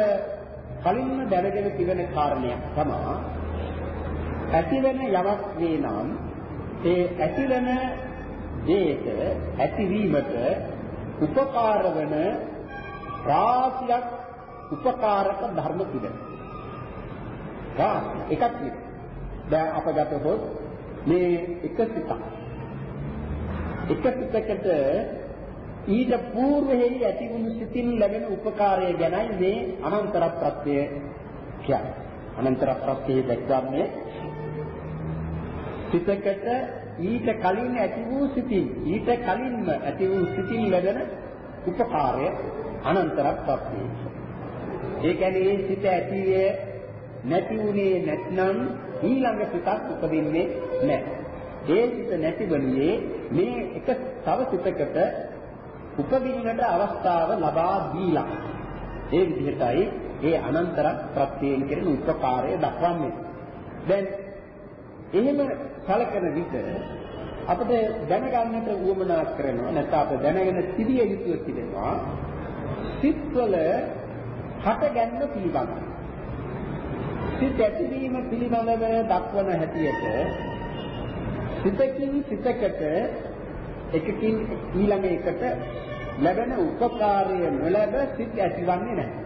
කලින්ම දැනගෙන තිබෙන කාරණයක් තමයි ඇතිවෙන යමක් වේ නම් ඒ ඇතිවෙන දේට ඇතිවීමට උපකාර වන රාශියක් උපකාරක ධර්ම තිබෙනවා. ගාන එකක් නෙවෙයි. දැන් අප ගතහොත් මේ එක සිතක්. එක සිතකට ඊට పూర్වෙහි ඇති වුණු සිතින් ලැබෙන උපකාරය ගැනයි මේ අනන්තර ප්‍රත්‍ය කියන්නේ. අනන්තර ප්‍රත්‍ය දක්වන්නේ සිතකට ඊට කලින් ඇති වූ සිතින් ඊට කලින්ම ඇති වූ සිතින් ලැබෙන උපකාරය අනන්තර ප්‍රත්‍යය. ඒ කියන්නේ මේ සිත ඇතිවේ නැති වුණේ නැත්නම් ඊළඟ සිතක් උපදින්නේ නැහැ. ඒ සිත නැතිවන්නේ මේ එක තව සිතකට උපදින්නට අවස්ථාව ලබා දීලා. ඒ විදිහටයි ඒ අනන්තර ප්‍රත්‍යයෙන් කෙරෙන උපකාරය දක්වන්නේ. දැන් එහෙම සැලකන විට අපිට දැනගන්නට උවමනා කරනවා නැත්නම් අප දැනගෙන තිබිය යුතු තිබෙනවා සිත්වල හටගන්න පිළිබඳ. සිත් ඇතිවීම පිළිබඳව දක්වන හැටියට සිතකින් සිතකට එකකින් ඊළඟ එකට ලැබෙන උපකාරය නොලැබ සිත් ඇතිවන්නේ නැහැ.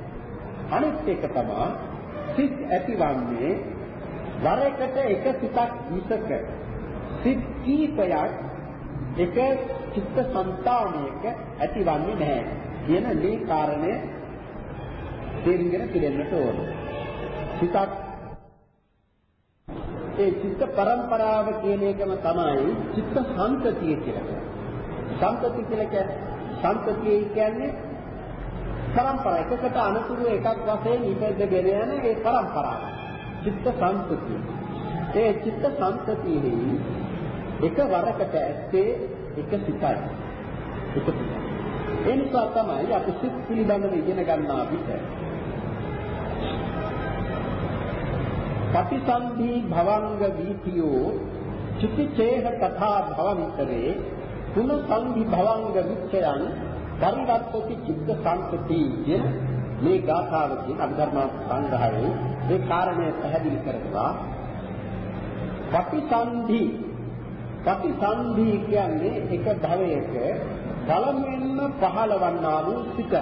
අනිත් එක තමයි සිත් ඇතිවන්නේ වර එකට එක සිතක් විසක සිත් කීපයක් එක චිත්ත සංතානයක ඇතිවන්නේ නැහැ කියන මේ කාරණය තේරුම්ගෙන පිළිෙන්නට ඕන. සිතක් ඒ චිත්ත පරම්පරාව කියන එකම තමයි චිත්ත සංතතිය කියලා කියන්නේ. සංතති කියලා කියන්නේ සංතතිය කියන්නේ පරම්පරා එකකට අනුතුරු එකක් වශයෙන් ඉපදගෙන යන ඒ පරම්පරාව. චිත්ත සංතතිය. ඒ චිත්ත සංතතියෙහි එක වරකට ඇත්තේ එක සිතයි. එක සිතයි. ඒ නිසා තමයි අපි සිත් පිළිබඳව ඉගෙන ගන්නා විට පටිසන්ධි භවංග වීතියෝ චුතිචේහ තථා භවන්තරේ පුන සංධි භවංග විච්ඡයන් පරිවර්තති චිත්ත සංකති කියන මේ ගාථාවකින් අභිධර්ම සංග්‍රහයේ මේ කාරණය පැහැදිලි කරනවා. පටිසන්ධි පටිසන්ධි කියන්නේ එක භවයක පළමුවෙන්ම පහළවන්නා වූ සිත.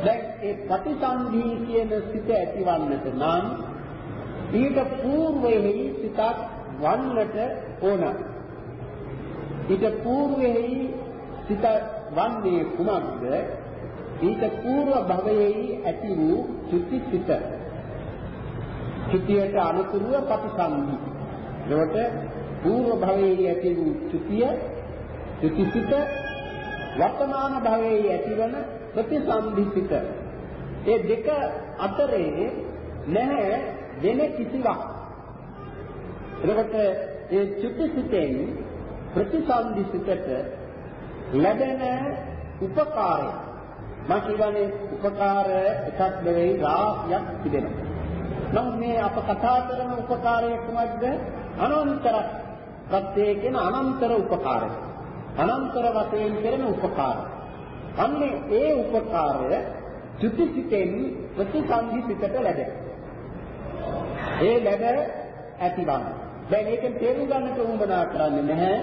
දැන් ඒ ප්‍රතිසන්ධි කියන සිත ඇතිවන්නට නම් ඊට పూర్වයෙහි සිතක් වන්නට ඕන. ඊට పూర్වයෙහි සිත වන්නේ කුමක්ද? ඊට పూర్ව භවයෙහි ඇති වූ චුති සිත. චුතියට අනුකූලව ප්‍රතිසම්පි. එතකොට పూర్ව භවයෙහි ඇති වූ චුතිය චුති සිත වර්තමාන භවයේ ඇතිවන ප්‍රතිසම්භිසිත ඒ දෙක අතරේ නැහැ වෙන කිසිවක්. එතකොට ඒ චුතිසිතෙන් ප්‍රතිසන්දිසිතට ලැබෙන උපකාරය. මම කියන්නේ උපකාර එකක් නෙවෙයි රාශියක් තිබෙනවා. නමුත් මේ අප කතා කරන උපකාරය කුමක්ද? අනන්තර ප්‍රත්‍යේකන අනන්තර උපකාරය. අනන්තර වශයෙන් කරන උපකාරය. අන්නේ ඒ උපකාරය චුතිසිතෙන් ප්‍රතිසන්දි සිතට ලැබෙන. ඒ ලැබ ඇතිවන. දැන් ඒකෙන් තේරුම් ගන්නට උවමනා කරන්නේ නැහැ.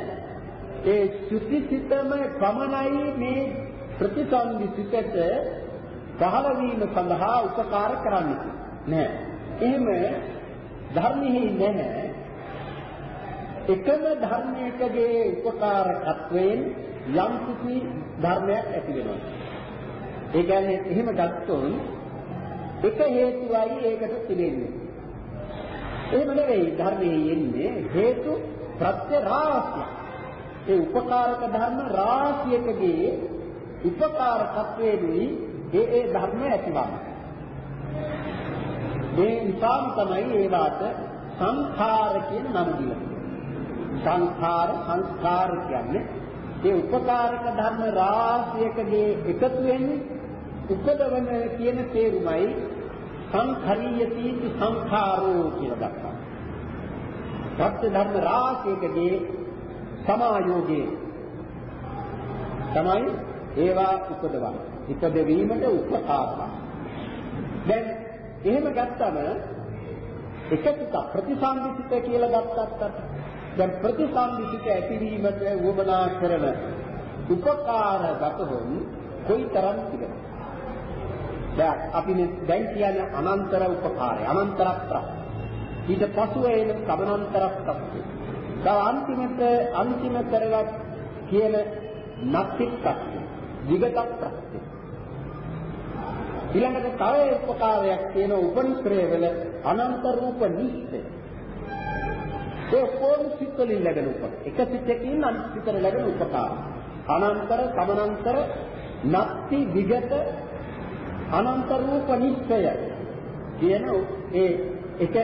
ඒ චුතිසිතම පමණයි මේ ප්‍රතිසන්දි සිතට පහළ වීම සඳහා උපකාර කරන්නේ නැහැ. එහෙම ධර්මෙහි නැහැ. එකම ධර්මයකගේ උපකාරකත්වයෙන් යම් කිසි ධර්මයක් ඇති වෙනවා. ඒ කියන්නේ එහෙම ගත්තොත් එක හේතුවයි ඒකට තිබෙන්නේ. එහෙම නෙවෙයි ධර්මයේ යෙන්නේ හේතු ප්‍රත්‍ය රාශිය. ඒ උපකාරක ධර්ම රාශියකගේ උපකාරකත්වයේදී ඒ ඒ ධර්ම ඇතිවන්නේ. මේ නිසාම තමයි ඒවාට සංඛාර කියන නම දීලා. සංඛාර සංස්කාර කියන්නේ ඒ උපකාරක ධර්ම රාශියකගේ එකතුවෙන් උපදවන කියන තේරුමයි සංඛරීයති සංඛාරෝ කියලා දක්වනවා. සත්‍ය ධර්ම රාශියකගේ සමායෝගයේ තමයි ඒවා උපදවන්නේ. ඉපදවීමට උපකාරක. දැන් එහෙම ගත්තම එකසිත ප්‍රතිසන්දිසිත කියලා ගත්තත් දැන් ප්‍රතිසන්දිසිත ඇතිවීමට වමනා කරන උපකාර ගතහොත් කොයිතරම් තිබෙනවද? දැන් අපි මේ දැන් කියන්නේ අනන්තර උපකාරය අනන්තර ප්‍රත්‍ය. ඊට පසුව එන සමනන්තර ප්‍රත්‍ය. දැන් අන්තිමට අන්තිම කරවත් කියන නත්ති ප්‍රත්‍ය. විගත ප්‍රත්‍ය. ඊළඟට තව උපකාරයක් තියෙන උපනිශ්‍රය වල අනන්ත රූප නිශ්චය. ඒ කොහොම සිත්වලින් ලැබෙන උපකාර. එක සිත්යකින් අනිත් සිතට ලැබෙන උපකාර. අනන්තර සමනන්තර නත්ති විගත අනන්ත රූප නිශ්චය කියන ඒ එක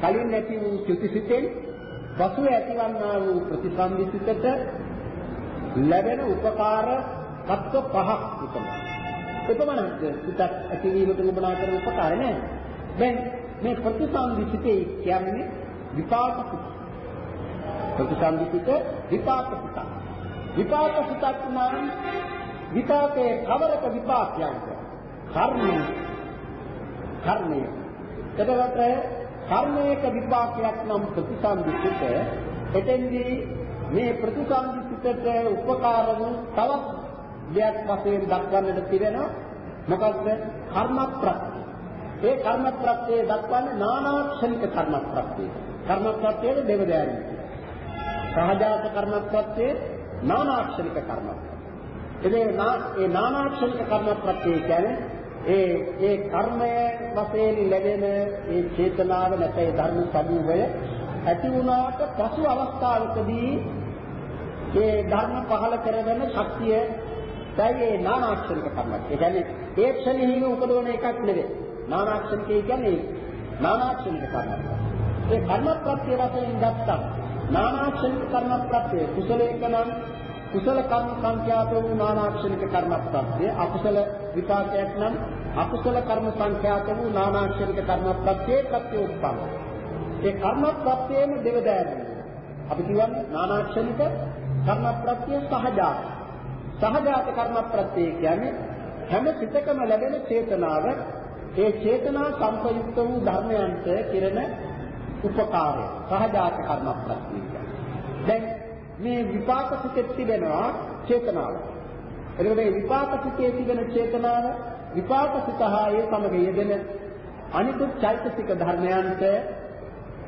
කලින් නැති වූ චුතිසිතෙන් පසු ඇතිවන්නා වූ ප්‍රතිසන්දිසිතට ලැබෙන උපකාර තත්ත්ව පහක් විතරයි. එපමණක්ද සිතක් ඇතිවීමට උබනා කරන උපකාරය නෑ. දැන් මේ ප්‍රතිසන්දිසිතේ කියන්නේ විපාක සිත. ප්‍රතිසන්දිසිත විපාක සිත. විපාක සිතක් නම් විපාකයේ කවරක විපාකයක්ද? කර්මය. කර්මය. එතකොට කර්මයක විපාකයක් නම් ප්‍රතිසන්දිසිත එතෙන්දී මේ ප්‍රතිසන්දිසිතට උපකාර වූ තවත් දෙයක් වශයෙන් දක්වන්නට තිබෙනවා මොකක්ද කර්ම ප්‍රත්‍ය. ඒ කර්ම ප්‍රත්‍යය දක්වන්නේ නානාක්ෂණික කර්ම ප්‍රත්‍යය. කර්ම ප්‍රත්‍යයේ දෙවදෑරි. සහජාත කර්ම ප්‍රත්‍යයේ නානාක්ෂණික කර්ම ප්‍රත්‍යය. ඒ නානාක්ෂණික කර්ම ප්‍රත්‍යය කියන්නේ ඒ ඒ කර්මය වශයෙන් ලැබෙන ඒ චේතනාව නැත්නම් ධර්ම සමූහය ඇති වුණාට පසු අවස්ථාවකදී ඒ ධර්ම පහල කරගෙන ශක්තිය දැයි ඒ නානාක්ෂණික කර්මයක්. ඒ කියන්නේ ඒ ක්ෂණෙහිම උපදවන එකක් නෙවෙයි. නානාක්ෂණිකය කියන්නේ නානාක්ෂණික කර්මයක්. ඒ කර්ම ප්‍රත්‍ය වශයෙන් ගත්තා. නානාක්ෂණික කර්ම ප්‍රත්‍ය කුසලයක නම් කුසල කර්ම සංඛ්‍යාත වූ නානාක්ෂණික කර්මප්‍රත්‍ය අකුසල විපාකයක් නම් අකුසල කර්ම සංඛ්‍යාත වූ නානාක්ෂණික කර්මප්‍රත්‍යේ ප්‍රත්‍යෝත්පන්න. ඒ කර්මප්‍රත්‍යයේම දෙවදෑරුම්. අපි කියන්නේ නානාක්ෂණික කර්මප්‍රත්‍ය සහජාත. සහජාත කර්මප්‍රත්‍ය කියන්නේ හැම සිතකම ලැබෙන චේතනාව ඒ චේතනා සංපයුක්ත වූ ධර්මයන්ට කිරණ උපකාරය සහජාත කර්මප්‍රත්‍ය. දැන් මේ විපාක සිතේ තිබෙනවා චේතනාව. එතකොට මේ විපාක සිතේ තිබෙන චේතනාව විපාක සිත හා ඒ සමග යෙදෙන අනිකුත් චෛතසික ධර්මයන්ට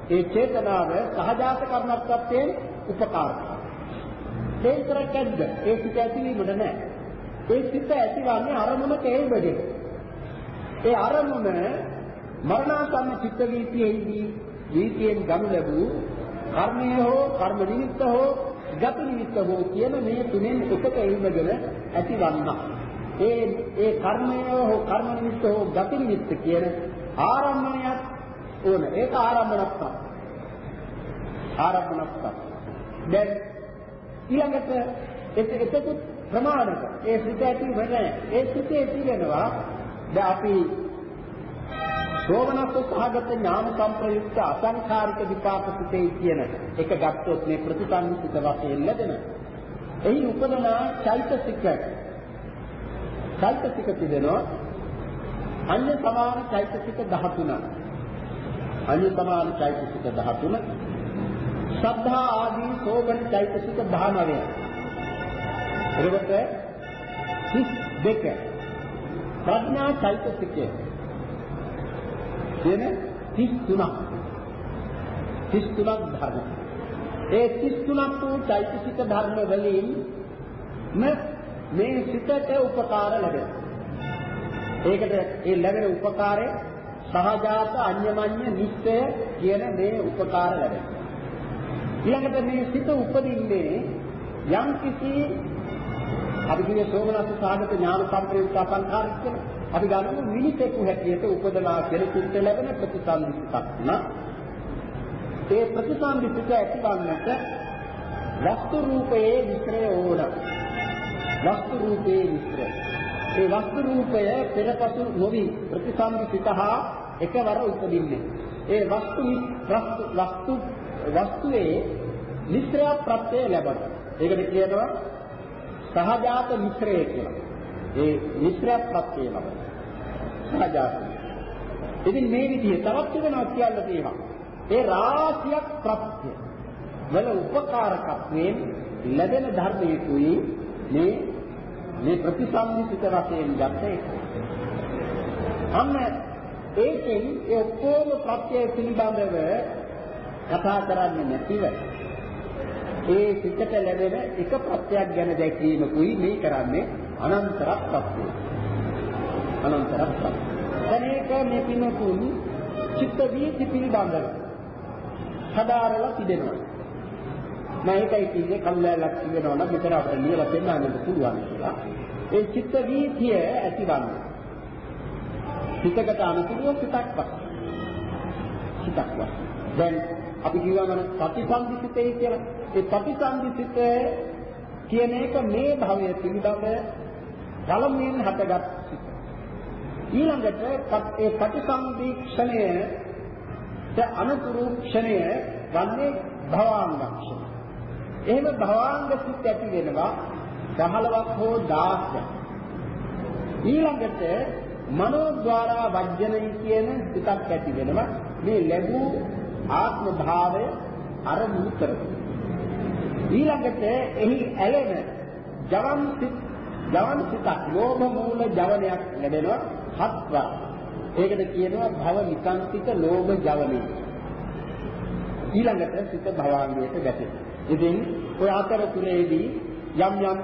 ඒ චේතනාව සහජාත කර්මත්වයෙන් උපකාර කරනවා. ඒ විතරක් ඇද්ද? ඒ සිත ඇතිවීමද නැහැ. ඒ සිත ඇතිවන්නේ අරමුණක හේබෙදී. ඒ අරමුණ මරණාසන්න චිත්ත වීතියෙහිදී වීතියෙන් ගනු ලැබූ කර්මය හෝ කර්ම නිමිත්ත හෝ ගති නිමිත්ත හෝ කියන මේ තුනෙන් එකට එල්මගෙන ඇතිවන්න. ඒ ඒ කර්මය හෝ කර්ම නිමිත්ත හෝ ගති නිමිත්ත කියන ආරම්භණයක් ඕන. ඒක ආරම්භණක් තමයි. ආරම්භණක් තමයි. දැන් ඊළඟට එතෙකුත් ප්‍රමාණක ඒ සිත ඇති වෙන්නේ ඒ සිතේ තියෙනවා දැන් අපි සෝමනස්ස සහගත ඥාන සංප්‍රයුක්ත අසංඛාරික විපාක සිතේ කියන එක ගත්තොත් මේ ප්‍රතිසංසිත වශයෙන් ලැබෙන. එහි උපදන චෛතසික චෛතසික තිබෙනවා අන්‍ය සමාන චෛතසික 13. අන්‍ය සමාන චෛතසික 13 ශ්‍රද්ධා ආදී සෝමන චෛතසික 19. එතකොට 32 ප්‍රඥා චෛතසිකය කියන 33ක් 33ක් ධර්ම. ඒ 33ක් වූ චෛතසික ධර්ම වලින් මේ සිතට උපකාර ලැබෙනවා. ඒකට ඒ ලැබෙන උපකාරය සහජාත අඤ්ඤමඤ්ඤ නිශ්චය කියන මේ උපකාර ලැබෙනවා. ඊළඟට මේ සිත උපදින්නේ යම් කිසි අපි කියන්නේ සෝමනස්ස සාගත ඥාන සම්ප්‍රයුක්ත සංඛාරික කියලා. අපි ගන්නු මිනිසෙකු හැටියට උපදලා කෙනෙකුට ලැබෙන ප්‍රතිසන්දිස්සක් නා ඒ ප්‍රතිසන්දිස්සක ඇතිවන්නට වස්තු රූපයේ විස්තරය ඕන. වස්තු රූපයේ විස්තරය. ඒ වස්තු රූපය පෙරපසු නොවි ප්‍රතිසන්දිසිත හා එකවර උපදින්නේ. ඒ වස්තු වස්තු වස්තුවේ මිශ්‍රය ප්‍රත්‍යය ලැබෙන ඒකට කියනවා සහජාත මිශ්‍රය කියලා. ඒ මිශ්‍රයක් ප්‍රත්‍යය ලබන සහජාත. ඉතින් මේ විදිහේ තවත් වෙනවා කියන්න තියෙනවා. ඒ රාශියක් ප්‍රත්‍ය වල උපකාරකත්වයෙන් ලැබෙන ධර්මයකුයි මේ මේ ප්‍රතිසම්පිත වශයෙන් ගත එක. අන්න ඒකෙන් ඒ ඔක්කොම ප්‍රත්‍ය පිළිබඳව කතා කරන්නේ නැතිව ඒ සිතට ලැබෙන එක ප්‍රත්‍යක් ගැන දැකීමකුයි මේ කරන්නේ අනන්තර ප්‍රත්‍යය. අනන්තර ප්‍රත්‍යය. දැන් ඒක මේ පිනතුන් චිත්ත වීති පිළිබඳව සදාරලා තිබෙනවා. මම ඒකයි කියන්නේ කල්ලාලක් කියනවා නම් මෙතන අපිට ලියලා පෙන්නන්නත් පුළුවන් කියලා. ඒ චිත්ත වීතිය ඇතිවන්නේ. හිතකට අනුකූලව සිතක් වත්. සිතක් වත්. දැන් අපි කියවම ප්‍රතිසන්දිසිතේ කියලා. ඒ ප්‍රතිසන්දිසිත කියන එක මේ භවය පිළිබඳ පළමුවෙන් හටගත් සිත. ඊළඟට ඒ ප්‍රතිසන්දි ක්ෂණය ද අනුතුරු ක්ෂණය වන්නේ භවාංගක්ෂණය. එහෙම භවාංග සිත් ඇති වෙනවා 15ක් හෝ 16ක්. ඊළඟට මනෝද්වාරා වජ්ජනයි කියන සිතක් ඇති වෙනවා මේ ලැබූ ආත්ම භාවය අරමුණු කරගෙන. ඊළඟට එහි ඇලෙන ජවන් සිත් ජවන් සිතක් ලෝභ මූල ජවනයක් ලැබෙනවා හත්වක්. ඒකට කියනවා භව නිකාන්තික ලෝභ ජවනය. ඊළඟට සිත භවාංගයට ගැටෙනවා. ඉතින් ඔය අතරතුරේදී යම් යම්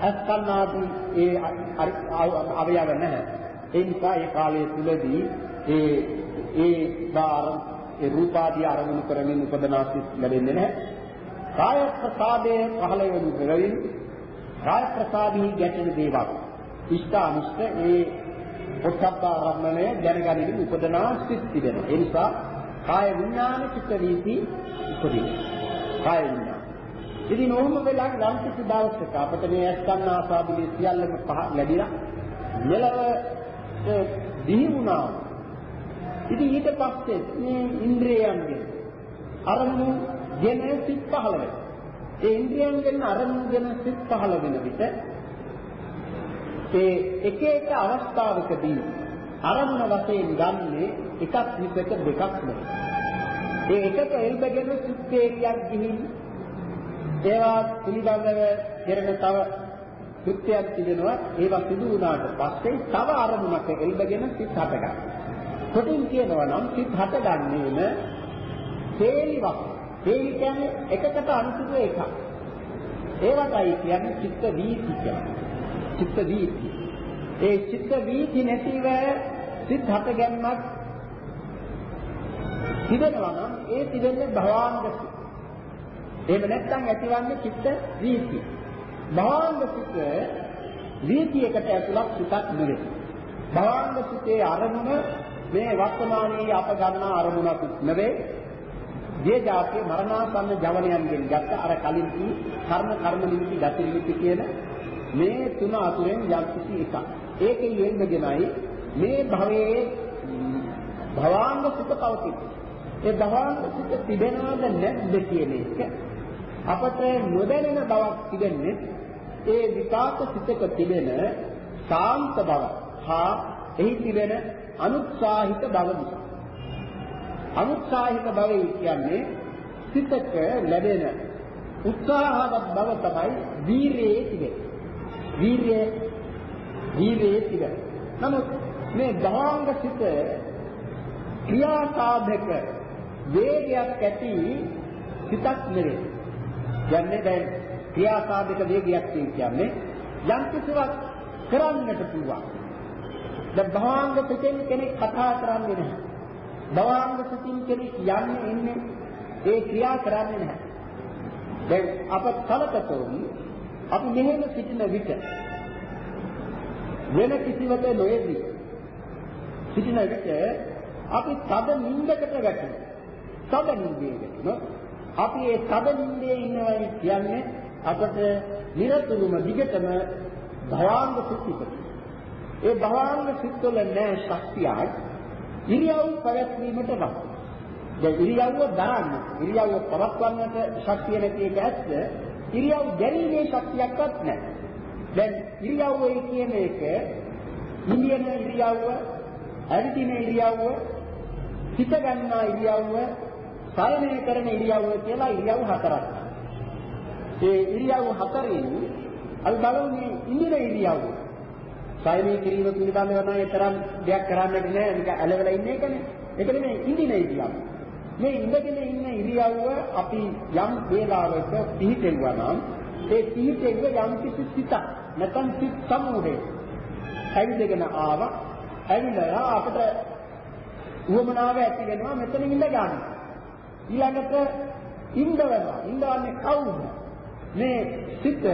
අස්කන්නාදී ඒ අවයව නැහැ. ඒ නිසා ඒ කාලය තුලදී ඒ ඒ බාර ඒ රූපාදී අරමුණු කරමින් උපදනාසිත ලැබෙන්නේ නැහැ. කාය ප්‍රසාදයේ පහළ වෙන බැවින් කාය ප්‍රසාදී ගැටෙන දේවල් ඉෂ්ඨ අනිෂ්ඨ ඒ පොට්ටබ්බ ආරම්භණය දැනගැනීම උපදනාසිත තිබෙනවා. ඒ නිසා කාය විඥාන චිත්ත වීති උපදී. කාය විඥාන. ඉතින් ඕම වෙලා යම් කිසි දවසක අපිට මේ අස්කන්න ආසාදිලේ සියල්ලම පහ ලැබිලා මෙලව දිහි වුණා. ඉතින් ඊට පස්සේ මේ ඉන්ද්‍රියයන්ගෙන් අරමුණු ගෙන සිත් පහළ වෙනවා. ඒ ඉන්ද්‍රියයන්ගෙන් අරමුණු ගෙන සිත් පහළ වෙන විට ඒ එක එක අවස්ථාවකදී අරමුණ වශයෙන් ගන්නේ එකක් විසක දෙකක් නෙවෙයි. ඒ එකට එල්බගෙන සිත්ේකියක් ගිහින් ඒවා පිළිබඳව කෙරෙන තව කෘත්‍යයක් තිබෙනවා ඒවා සිදු වුණාට පස්සේ තව අරමුණක් එල්බගෙන සිත් හටගන්නවා. කොටින් කියනවා නම් සිත් හටගන්නේම තේලිවක්. තේලි කියන්නේ එකකට අනුසුදු එකක්. ඒවටයි කියන්නේ චිත්ත වීති කියන්නේ. චිත්ත වීති. ඒ චිත්ත වීති නැතිව සිත් හටගන්නක් තිබෙනවා නම් ඒ තිබෙන්නේ භවාංග සිත්. එහෙම නැත්නම් ඇතිවන්නේ චිත්ත වීති. භවාංග සිත් වීතියකට ඇතුළත් සිතක් නෙවෙයි. භවාංග සිතේ අරමුණ මේ වර්තමානයේ අප ගන්නා අරමුණක් නෙවෙයි. මේ જાතිය මරණාසන්න ජවනයන්ගෙන් ගත්ත අර කලින් කී කර්ම කර්ම නිමිති ගති නිමිති කියන මේ තුන අතුරෙන් යම්කිසි එකක්. ඒකෙන් වෙන්නගෙනයි මේ භවයේ භවාංග සුඛ පවතින. ඒ භවාංග සුඛ තිබෙනවද නැද්ද කියන එක අපට නොදැනෙන බවක් තිබෙන්නේ ඒ විපාක සිතක තිබෙන සාන්ත බව හා එහි තිබෙන අනුත්සාහිත බව නිසා. අනුත්සාහිත බව කියන්නේ සිතක ලැබෙන උත්සාහවත් බව තමයි වීරියේ තිබෙන්නේ. වීරිය වීරියේ තිබෙන. නමුත් මේ භාංග සිත ක්‍රියාසාධක වේගයක් ඇති සිතක් නෙවෙයි. කියන්නේ දැන් ක්‍රියාසාධක වේගයක් කියන්නේ යම් කිසිවක් කරන්නට පුළුවන්. දැන් භාංග සිතෙන් කෙනෙක් කතා කරන්නේ නැහැ. භාංග සිතින් කෙනෙක් යන්නේ එන්නේ ඒ ක්‍රියා කරන්නේ නැහැ. දැන් අප කලකතොන් අපි මෙහෙම සිටින විට වෙන කිසිවක නොයෙදී සිටින විට අපි තද නිින්දකට වැටෙනවා. තද නිින්දේ අපි ඒ තද නිින්දේ ඉන්නවයි කියන්නේ අපට නිරතුරුම දිගටම භයාංග සිත්තික. ඒ භයාංග සිත්වල නැහැ ශක්තියක් ඉරියව් පැවැත්වීමට නම්. දැන් ඉරියව්ව දරන්න, ඉරියව්ව පවත්වන්නට ශක්තිය නැති එක ඇත්ත. ඉරියව් දැරීමේ ශක්තියක්වත් නැහැ. දැන් ඉරියව්වේ කියන එක ඉන්දියන ඉරියව්ව, ඇවිදින ඉරියව්ව, හිත ගන්නා ඉරියව්ව, සයනය කරන ඉරියව්ව කියලා ඉරියව් හතරක්. ඒ ඉරියව් හතරෙන් අපි බලමු මේ ඉන්දියන ඉරියව්ව. සයනය කිරීම පිළිබඳව නම් තරම් දෙයක් කරන්නට නෑ නිකන් ඇලවලා ඉන්න එකනේ. ඒක නෙමෙයි ඉන්දියන ඉරියව්ව. මේ ඉඳගෙන ඉන්න ඉරියව්ව අපි යම් වේලාවක පිහිටෙවුවා නම් ඒ පිහිටෙව්ව යම් කිසි සිතක් නැත්නම් සිත් සමූහයක් ඇවිදගෙන ආවා ඇවිල්ලා අපිට උවමනාව ඇති වෙනවා මෙතන ඉඳ ගන්න. ඊළඟට ඉඳවනවා. ඉඳවන්නේ කවුද? මේ සිත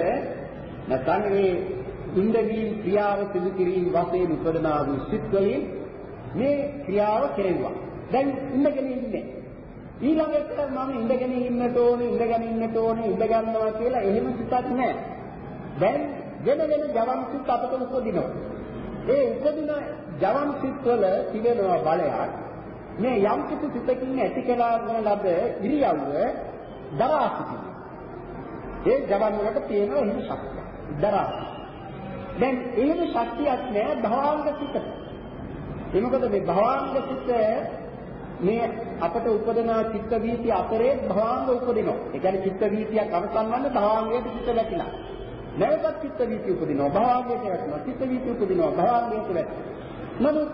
නැත්නම් මේ ඉන්ද්‍රවීන් ක්‍රියාව සිදු කිරීම වශයෙන් උපදනා වූ සිත් වලින් මේ ක්‍රියාව කෙරෙව්වා. දැන් ඉඳගෙන ඉන්නේ. ඊළඟට මම ඉඳගෙන ඉන්නට ඕනේ, ඉඳගෙන ඉන්නට ඕනේ, ඉඳ ගන්නවා කියලා එහෙම සිතක් නැහැ. දැන් වෙන වෙන ජවන් සිත් අපට උපදිනවා. ඒ උපදින ජවන් සිත් වල තිබෙනවා බලයක්. මේ යම් කිසි සිතකින් ඇති කළාගෙන ලද ඉරියව්ව දරා සිටින. ඒ ජවන් වලට තියෙන හිමි ශක්තිය. දරා. දැන් එහෙම ශක්තියක් නෑ භවාංග සිතට. ඒ මොකද මේ භවාංග සිත මේ අපට උපදනා චිත්ත වීති අතරේ භවාංග උපදිනවා. ඒ කියන්නේ චිත්ත වීතියක් අවසන් වන්න භවාංගයට චිත්ත වැටිලා. නැවතත් චිත්ත වීති උපදිනවා භවාංගයට වැටෙනවා. චිත්ත වීති උපදිනවා භවාංගයට වැටෙනවා. නමුත්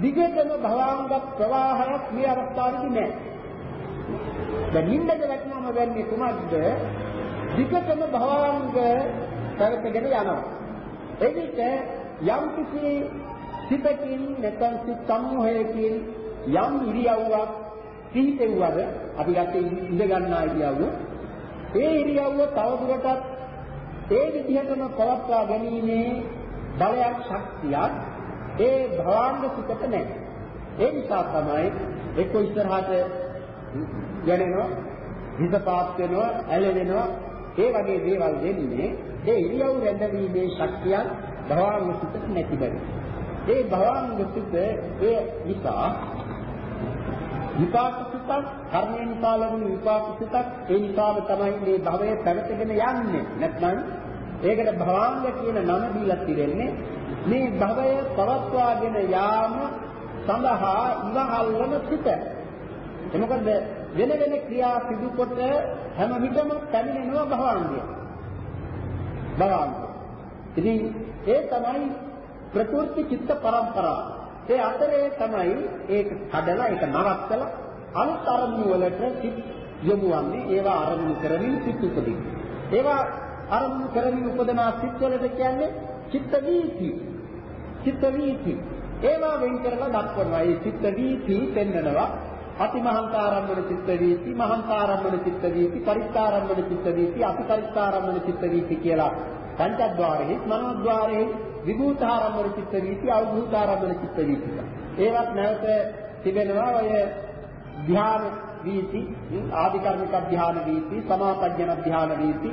දිගටම භවාංග ප්‍රවාහයක් මේ අවස්ථාවේදී නැහැ. දැන් නිින්දට වැටෙනම වෙන්නේ කුමක්ද? දිගටම භවාංග පැවතගෙන යනවා. එවිට යම් කිසි සිතකින් නැත්නම් සිත සමූහයකින් යම් ඉරියව්වක් පිහිටෙව්වද අපි ගත්තේ ඉඳ ගන්නා ඉරියව්ව ඒ ඉරියව්ව තවදුරටත් ඒ විදිහටම පවත්වා ගැනීමේ බලයක් ශක්තියක් ඒ භවංග සිතට නැහැ. ඒ නිසා තමයි එක්ක ඉස්සරහට යනවා හිත පාත් වෙනවා ඇලෙනවා ඒ වගේ දේවල් වෙන්නේ ඒ ඉරියව් රැඳවීමේ ශක්තියක් භවංග සිතට නැති බැරි. ඒ භවංග සිත ඒ නිසා විපාක සිතක් කර්මයෙන් නිසා ලැබුණු විපාක සිතක් ඒ නිසාම තමයි මේ භවය පැවතගෙන යන්නේ නැත්නම් ඒකට භවාංග කියන නම දීලා තිරෙන්නේ මේ භවය පවත්වාගෙන යාම සඳහා ඉවහල්වන සිත එමකද වෙන වෙන ක්‍රියා සිදු කොට හැම විටම පැමිණෙනවා භවාංගය භවාංගය ඉතින් ඒ තමයි ප්‍රකෘති චිත්ත පරම්පරාව ඒ අතරේ තමයි ඒක කඩලා ඒක නවත්තලා අලුත් අරමුණු වලට සිත් යොමුවන්නේ ඒවා අරමුණු කරමින් සිත් උපදින. ඒවා අරමුණු කරමින් උපදනා සිත් වලට කියන්නේ චිත්ත වීති. චිත්ත වීති. ඒවා වෙන් කරලා දක්වනවා. ඒ චිත්ත වීති පෙන්වනවා අතිමහන්තාරම්මන චිත්ත වීති, මහන්තාරම්මන චිත්ත වීති, පරිත්තාරම්මන චිත්ත වීති, අතිපරිත්තාරම්මන චිත්ත වීති කියලා පංචද්වාරෙහි මනෝද්වාරෙහි විභූතාරම්මන චිත්ත වීති අවභූතාරම්මන චිත්ත වීති. ඒවත් නැවත තිබෙනවා ඔය ධ්‍යාන වීති ආධිකර්මික ධ්‍යාන වීති සමාපජ්ජන ධ්‍යාන වීති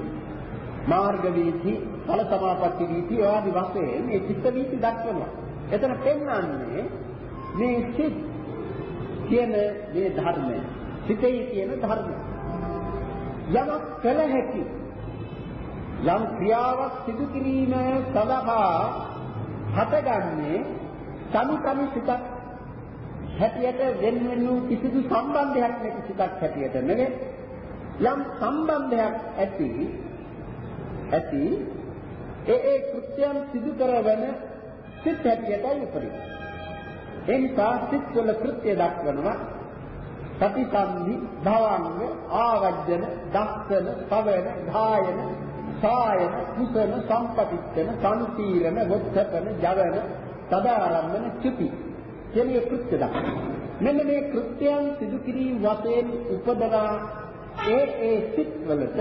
මාර්ග වීති ඵල සමාපatti වීති ආදි වශයෙන් මේ චිත්ත වීති දක්වනවා. එතන පෙන්වන්නේ මේ සිත් කියන මේ ධර්මය. සිතේ කියන ධර්මය. යමක් කළ හැකි යම් ක්‍රියාවක් සිදු කිරීම සඳහා හටගන්නේ සමි සමි සිතක් හැටියට වෙන වෙන කිසිදු සම්බන්ධයක් නැති සිතක් හැටියට නෙවෙයි. යම් සම්බන්ධයක් ඇති ඇති ඒ ඒ කෘත්‍යයන් සිදු කරවන සිත් හැටියටයි උපරිම ඒ නිසා සිත් වල කෘත්‍ය දක්වනවා ප්‍රතිසන්දි භවංග ආවජ්ජන දස්සන පවන ධායන සායන කුසල සම්පතිත්තන සංසීරණ වොත්තපන ජවන සදාරම්මන චුති කියන කෘත්‍ය දක්වනවා. මෙන්න මේ කෘත්‍යයන් සිදු කිරීම වශයෙන් උපදනා ඒ ඒ සිත් වලට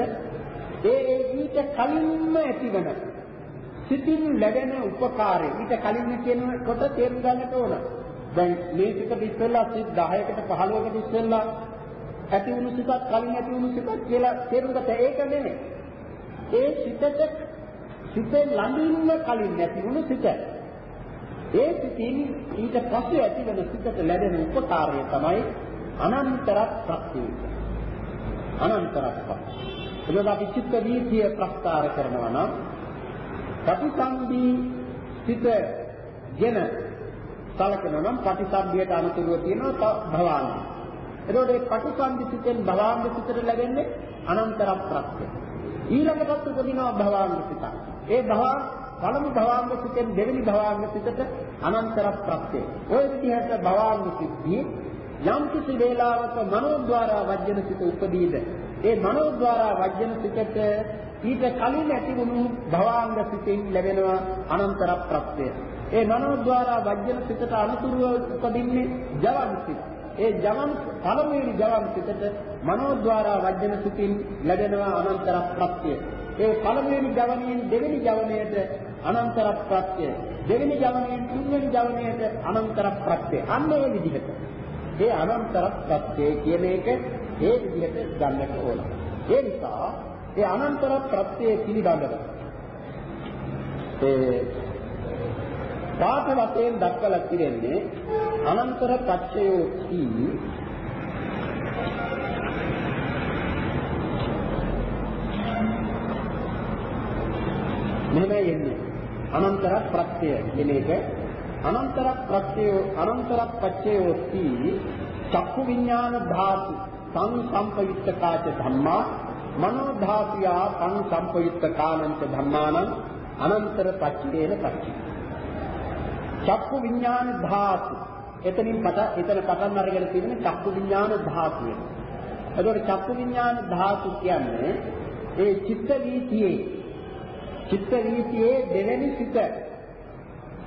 ඒ ඒ ඊට කලින්ම ඇතිවන සිතින් ලැබෙන උපකාරය ඊට කලින් කියනකොට තේරුම් ගන්නට ඕන. දැන් මේ සිත ඉස්සෙල්ලා සිත් 10කට 15කට ඉස්සෙල්ලා ඇති වුණු සිතක් කලින් ඇති වුණු සිතක් කියලා තේරුම් ගත්තා ඒක නෙමෙයි. ඒ සිතට සිතේ ළඟින්ම කලින් නැති වුණු සිත. ඒ සිතින් ඊට පස්සේ ඇති වෙන සිතට ලැබෙන උපකාරය තමයි අනන්තරත් ප්‍රත්‍යය. අනන්තරත් ප්‍රත්‍යය. එතකොට අපි චිත්ත වීතිය ප්‍රස්තාර කරනවා නම් ප්‍රතිසන්දි සිත ගෙන සලකනවා නම් ප්‍රතිසන්දියට අනුතුරුව තියෙනවා භවාංග. එතකොට මේ ප්‍රතිසන්දි සිතෙන් භවාංග සිතට ලැබෙන්නේ අනන්තර ප්‍රත්‍යය. ඊළඟටත් උපදිනවා භවාංග සිත. ඒ භව පළමු භවාංග සිතෙන් දෙවෙනි භවාංග සිතට අනන්තර ප්‍රත්‍යය. ওই විදිහට භවාංග සිද්ධියේ යම් කිසි වේලාවක මනෝද්වාරා වජ්ජන සිත උපදීද ඒ මනෝද්වාරා වජ්ජන සිතට ඊට කලින් ඇතිවුණු භවාංග සිතෙන් ලැබෙනවා අනන්තර ප්‍රත්‍යය. ඒ මනෝද්වාරා වජ්ජන සිතට අනුතුරුව උපදින්නේ ජවන් සිත. ඒ ජවන් පළමුවෙනි ජවන් සිතට මනෝද්වාරා වජ්ජන සිතින් ලැබෙනවා අනන්තර ප්‍රත්‍යය. ඒ පළමුවෙනි ජවණයෙන් දෙවෙනි ජවණයට අනන්තර ප්‍රත්‍යය. දෙවෙනි ජවණයෙන් තුන්වෙනි ජවණයට අනන්තර ප්‍රත්‍යය. අන්න ඒ විදිහට. ඒ අනන්තර ප්‍රත්‍යය කියන එක ඒ විදිහට ගන්නට ඕන. ඒ නිසා ඒ අනන්තර ප්‍රත්‍යය පිළිබඳව ඒ පාඨ වශයෙන් දක්වලා තිරෙන්නේ අනන්තර පච්චයෝ කී මෙහෙම යන්නේ අනන්තර ප්‍රත්‍යය කියන එක. අනන්තර ප්‍රත්‍යය අනන්තර පච්චයෝ කී චක්කු විඥාන ධාතු සංසම්පයුක්තකාච ධම්මා මනෝ ධාතුයා සංසම්පයුක්තකානංච ධම්මානං අනන්තර පච්චේන පච්චේ චක්කු විඥාන ධාතු එතනින් පට එතන පටන් අරගෙන තියෙන චක්කු විඥාන ධාතුව. එතකොට චක්කු විඥාන ධාතු කියන්නේ ඒ චිත්ත වීතියේ චිත්ත වීතියේ දෙවෙනි සිත.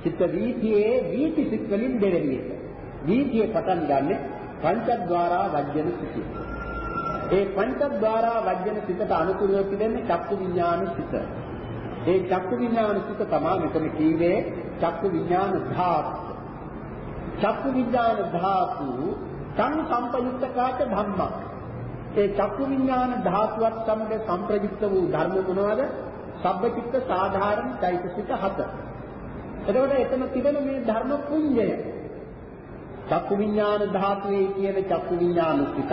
චිත්ත වීතියේ වීති සිත් වලින් දෙවෙනි එක. වීතියේ පටන් ගන්නෙ පංචද්වාරා වජ්ජන සිතේ. ඒ පංචද්වාරා වජ්ජන සිතට අනුකූලව පිළිදෙන්නේ චක්කු විඥාන සිත. ඒ චක්කු විඥාන සිත තමයි මෙතන කීවේ චක්කු විඥාන ධාතු. චක්කු විඥාන ධාතු සං සම්පයුක්තකාච ධම්මා. ඒ චක්කු විඥාන ධාතුවත් සමග සංප්‍රයුක්ත වූ ධර්ම මොනවාද? සබ්බචිත්ත සාධාරණ චෛතසික හත. එතකොට එතන තිබෙන මේ ධර්ම පුඤ්ජය චක්කු විඥාන ධාතුවේ කියන චක්කු විඥාන සිතක්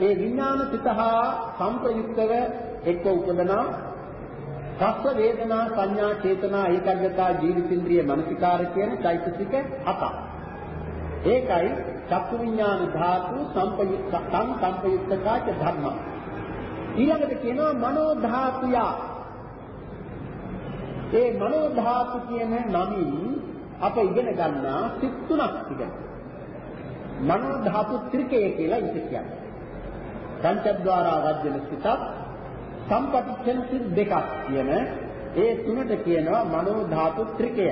ඒ විඥාන සිත හා සංප්‍රයුක්තව එක්ව උපදනා රස වේදනා සංඥා චේතනා ඒකග්ගතා ජීවිතින්ද්‍රිය මනසිකාර කියන චෛතසික හතක්. ඒකයි චක්කු විඥාන ධාතු සංපයුක්ත සං සංපයුක්තකාච ධර්ම. ඊළඟට කියනවා මනෝ ධාතුය. ඒ මනෝ ධාතු කියන නමින් අප ඉගෙන ගන්නා සිත් තුනක් තිබෙනවා. මනෝ ධාතු ත්‍රිකය කියලා ඉති කියන්නේ. පංචද්වාරා වජ්ජන සිතක් සම්පටිච්ඡන සිත් දෙකක් කියන ඒ තුනට කියනවා මනෝ ධාතු ත්‍රිකය.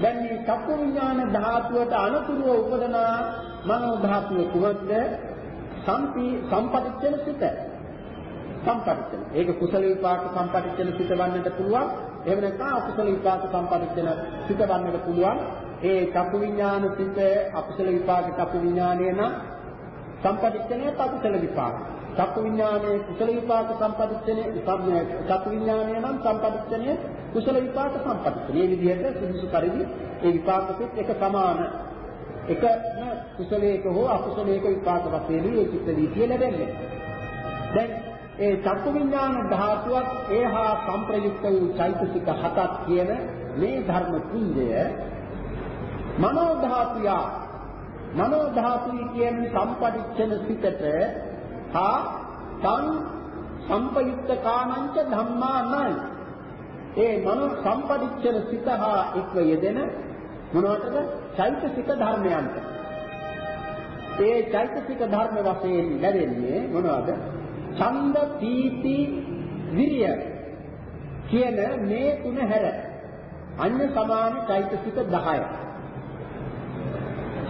දැන් මේ චක්කු විඥාන ධාතුවට අනුතුරුව උපදනා මනෝ ධාතුව කුමක්ද? සම්පි සම්පටිච්ඡන සිත. සම්පටිච්ඡන. ඒක කුසල විපාක සම්පටිච්ඡන සිත වන්නට පුළුවන්. එහෙම නැත්නම් අකුසල විපාක සම්පටිච්ඡන සිත වන්නට පුළුවන්. ඒ චක්කු විඥාන සිත අකුසල විපාක චක්කු විඥානය නම් සම්පටිච්ඡනය අකුසල විපාක. චක්කු විඥානයේ කුසල විපාක සම්පටිච්ඡනේ චක්කු විඥානය නම් සම්පටිච්ඡනේ කුසල විපාක සම්පටිච්ඡනේ. මේ විදිහට සුදුසු පරිදි ඒ විපාකෙත් එක සමාන එකම කුසලයක හෝ අකුසලයක විපාක වශයෙන් මේ චිත්ත වීතිය ලැබෙන්නේ. දැන් ඒ චක්කු විඥාන ධාතුවත් ඒහා සංප්‍රයුක්ත වූ චෛතසික හතක් කියන මේ ධර්ම කුංජය මනෝ ධාතුය මනෝ ධාතුයි කියන්නේ සම්පටිච්ඡන සිතට හා සං සම්පයුක්ත කාමංච ධම්මානං ඒ මනෝ සම්පටිච්ඡන සිත හා එක්ව යෙදෙන මොනවටද? චෛතසික ධර්මයන්ට. ඒ චෛතසික ධර්ම වශයෙන් ලැබෙන්නේ මොනවද? ඡන්ද පීති විරිය කියන මේ තුන හැර. අන්‍ය සමාන චෛතසික 10යි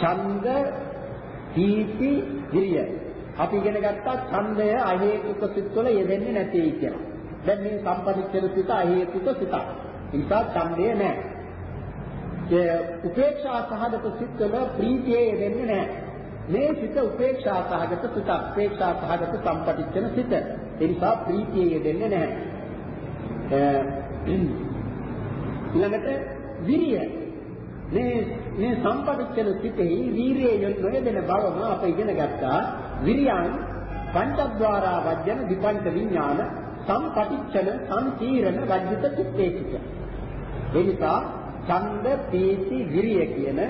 ඡන්ද පීති විරිය අපි ඉගෙන ගත්තා ඡන්දය අහේතුක සිත්වල යෙදෙන්නේ නැtei කියලා. දැන් මේ සම්පදිච්චන සිත අහේතුක සිතක්. නිසා ඡන්දය නැහැ. ඒ උපේක්ෂා සහගත සිත්වල ප්‍රීතිය යෙදෙන්නේ නැහැ. මේ සිත උපේක්ෂා සහගත සිත උපේක්ෂා සහගත සම්පදිච්චන සිත. ඒ නිසා ප්‍රීතිය යෙදෙන්නේ නැහැ. ඊළඟට විරිය මේ මේ සම්පදිච්චන සිතෙහි වීරිය නොයෙදෙන බවම අප ඉගෙන ගත්තා විරියං පංචද්වාරා වජ්ජන විපංච විඥාන සම්පටිච්ඡන සංකීර්ණ වජ්ජිත චිත්තේසික. ඒ නිසා ඡන්ද පීති විරිය කියන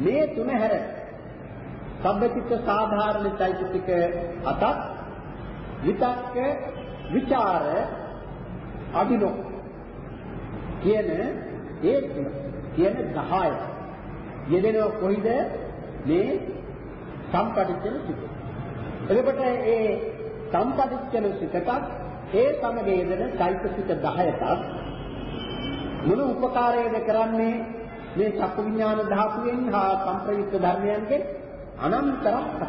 මේ තුන හැර සබ්බචිත්ත සාධාරණ චෛතසික අතක් විතක්ක විචාර අදිනෝ කියන ඒ කියන 10 යෙදෙනව කොයිද? මේ සම්පටිච්ඡන සිත. එතකොට ඒ සම්පටිච්ඡන සිතට ඒ සමග යෙදෙන চৈতසික 10ට මොන උපකාරයද කරන්නේ මේ චක්කු විඥාන ධාතුවෙන් හා සංප්‍රයුක්ත ධර්මයන්ගෙන්? අනන්තරක්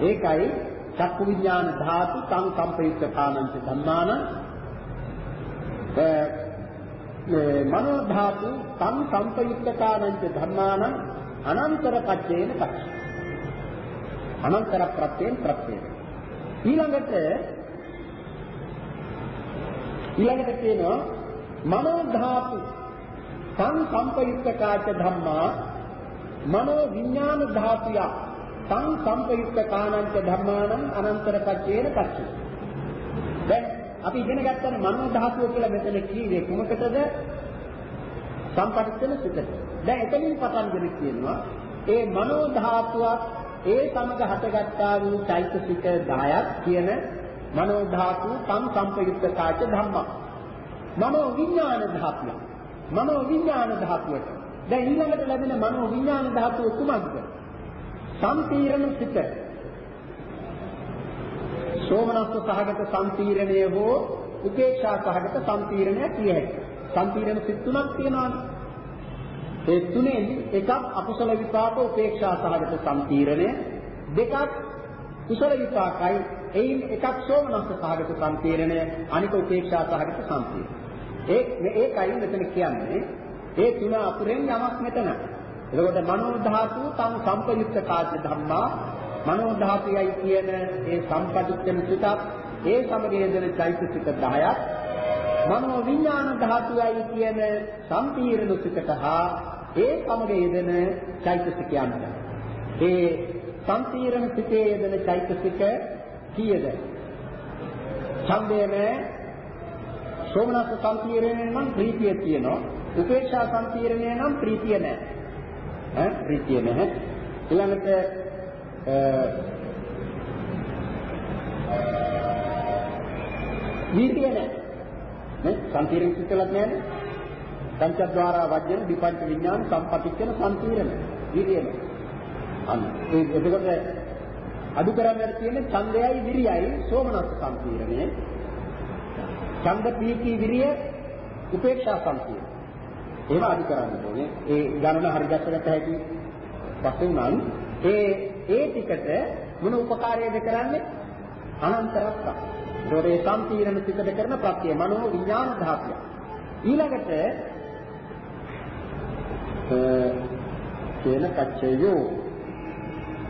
ඒකයි චක්කු විඥාන ධාතු සං සංප්‍රයුක්ත කාණංච ධම්මාන. මේ මනෝ ධාතු සං සංප්‍රයුක්ත කාණංච ධම්මාන අනන්තර පච්චේන පච්ච. අනන්තර ප්‍රත්‍යයෙන් ප්‍රත්‍යය ඊළඟට ඊළඟට කියනවා මනෝ ධාතු සං සංපයුක්ත කාච ධම්මා මනෝ විඥාන ධාතුය සං සංපයුක්ත කාණංච ධම්මානං අනන්තර පච්චේන පච්චේ. දැන් අපි ඉගෙන ගත්තනේ මනෝ ධාතුව කියලා මෙතන කීවේ කුමකටද? සම්පටිච්ඡන සිතට. දැන් එතනින් පටන්ගෙන කියනවා ඒ මනෝ ධාතුවක් ඒ සමග හටගත්තා වූ චෛතසික 10ක් කියන මනෝ ධාතු සම් සංපයුක්ත කාච ධම්මා. මනෝ විඥාන ධාතුව මනෝ විඥාන ධාතුවට. දැන් ඊළඟට ලැබෙන මනෝ විඥාන ධාතුව කුමක්ද? සම්පීරණ සිත. සෝමනස්ස සහගත සම්පීරණය හෝ උපේක්ෂා සහගත සම්පීරණය කිය හැකියි සම්පීරණ සිත් තුනක් තියෙනවානේ ඒ තුනෙන් එකක් අකුසල විපාක උපේක්ෂා සහගත සම්පීරණය දෙකක් කුසල විපාකයි. එයින් එකක් සෝමනස්ස සහගත සම්පීරණය අනික උපේක්ෂා සහගත සම්පීරණය ඒ ඒකයි මෙතන කියන්නේ. ඒ තුන අතුරෙන් යමක් මෙතන. එතකොට මනෝ ධාතු තම සම්පයුක්ත කාර්ය ධම්මා මනෝ ධාතුයයි කියන ඒ සම්පදිච්චන සිතක් ඒ සමගයේදෙන චෛතසික 10ක් මනෝ විඥාන ධාතුයයි කියන සම්පීර්ණ සිතට හා ඒ සමගයේදෙන චෛතසිකයන්ට ඒ සම්පීර්ණ සිතේ යෙදෙන චෛතසික කීයද? ඡන්දයේ සෝමනස්ස සම්පීර්ණය නම් ප්‍රීතිය තියෙනවා. උපේක්ෂා සම්පීර්ණය නම් ප්‍රීතිය නැහැ. ඈ ප්‍රීතිය නැහැ. ඊළඟට වීතිය නැහැ. නේ සම්පීර්ණ සිතලක් නැහැ. පංචද්වාරා වජ්ජන විපංච විඥාන සම්පතිච්ඡන සම්පීර්ණ. වීතිය නැහැ. අන්න ඒ එතකොට අඩු කරන්නට තියෙන්නේ ඡන්දයයි විරියයි සෝමනස්ස සම්පීර්ණය. ඡන්ද පීති විරිය උපේක්ෂා සම්පූර්ණ. එහෙම අඩු කරන්න ඕනේ. ඒ ගණන හරි දැක්කට හැකි පස්සේ නම් ඒ ඒ ටිකට මොන උපකාරයද කරන්නේ? අනන්තරස්ස. ඒකේ සම්පීර්ණ සිතට කරන ප්‍රත්‍ය මනෝ විඥාන ධාතුව. ඊළඟට තේන කච්චයෝ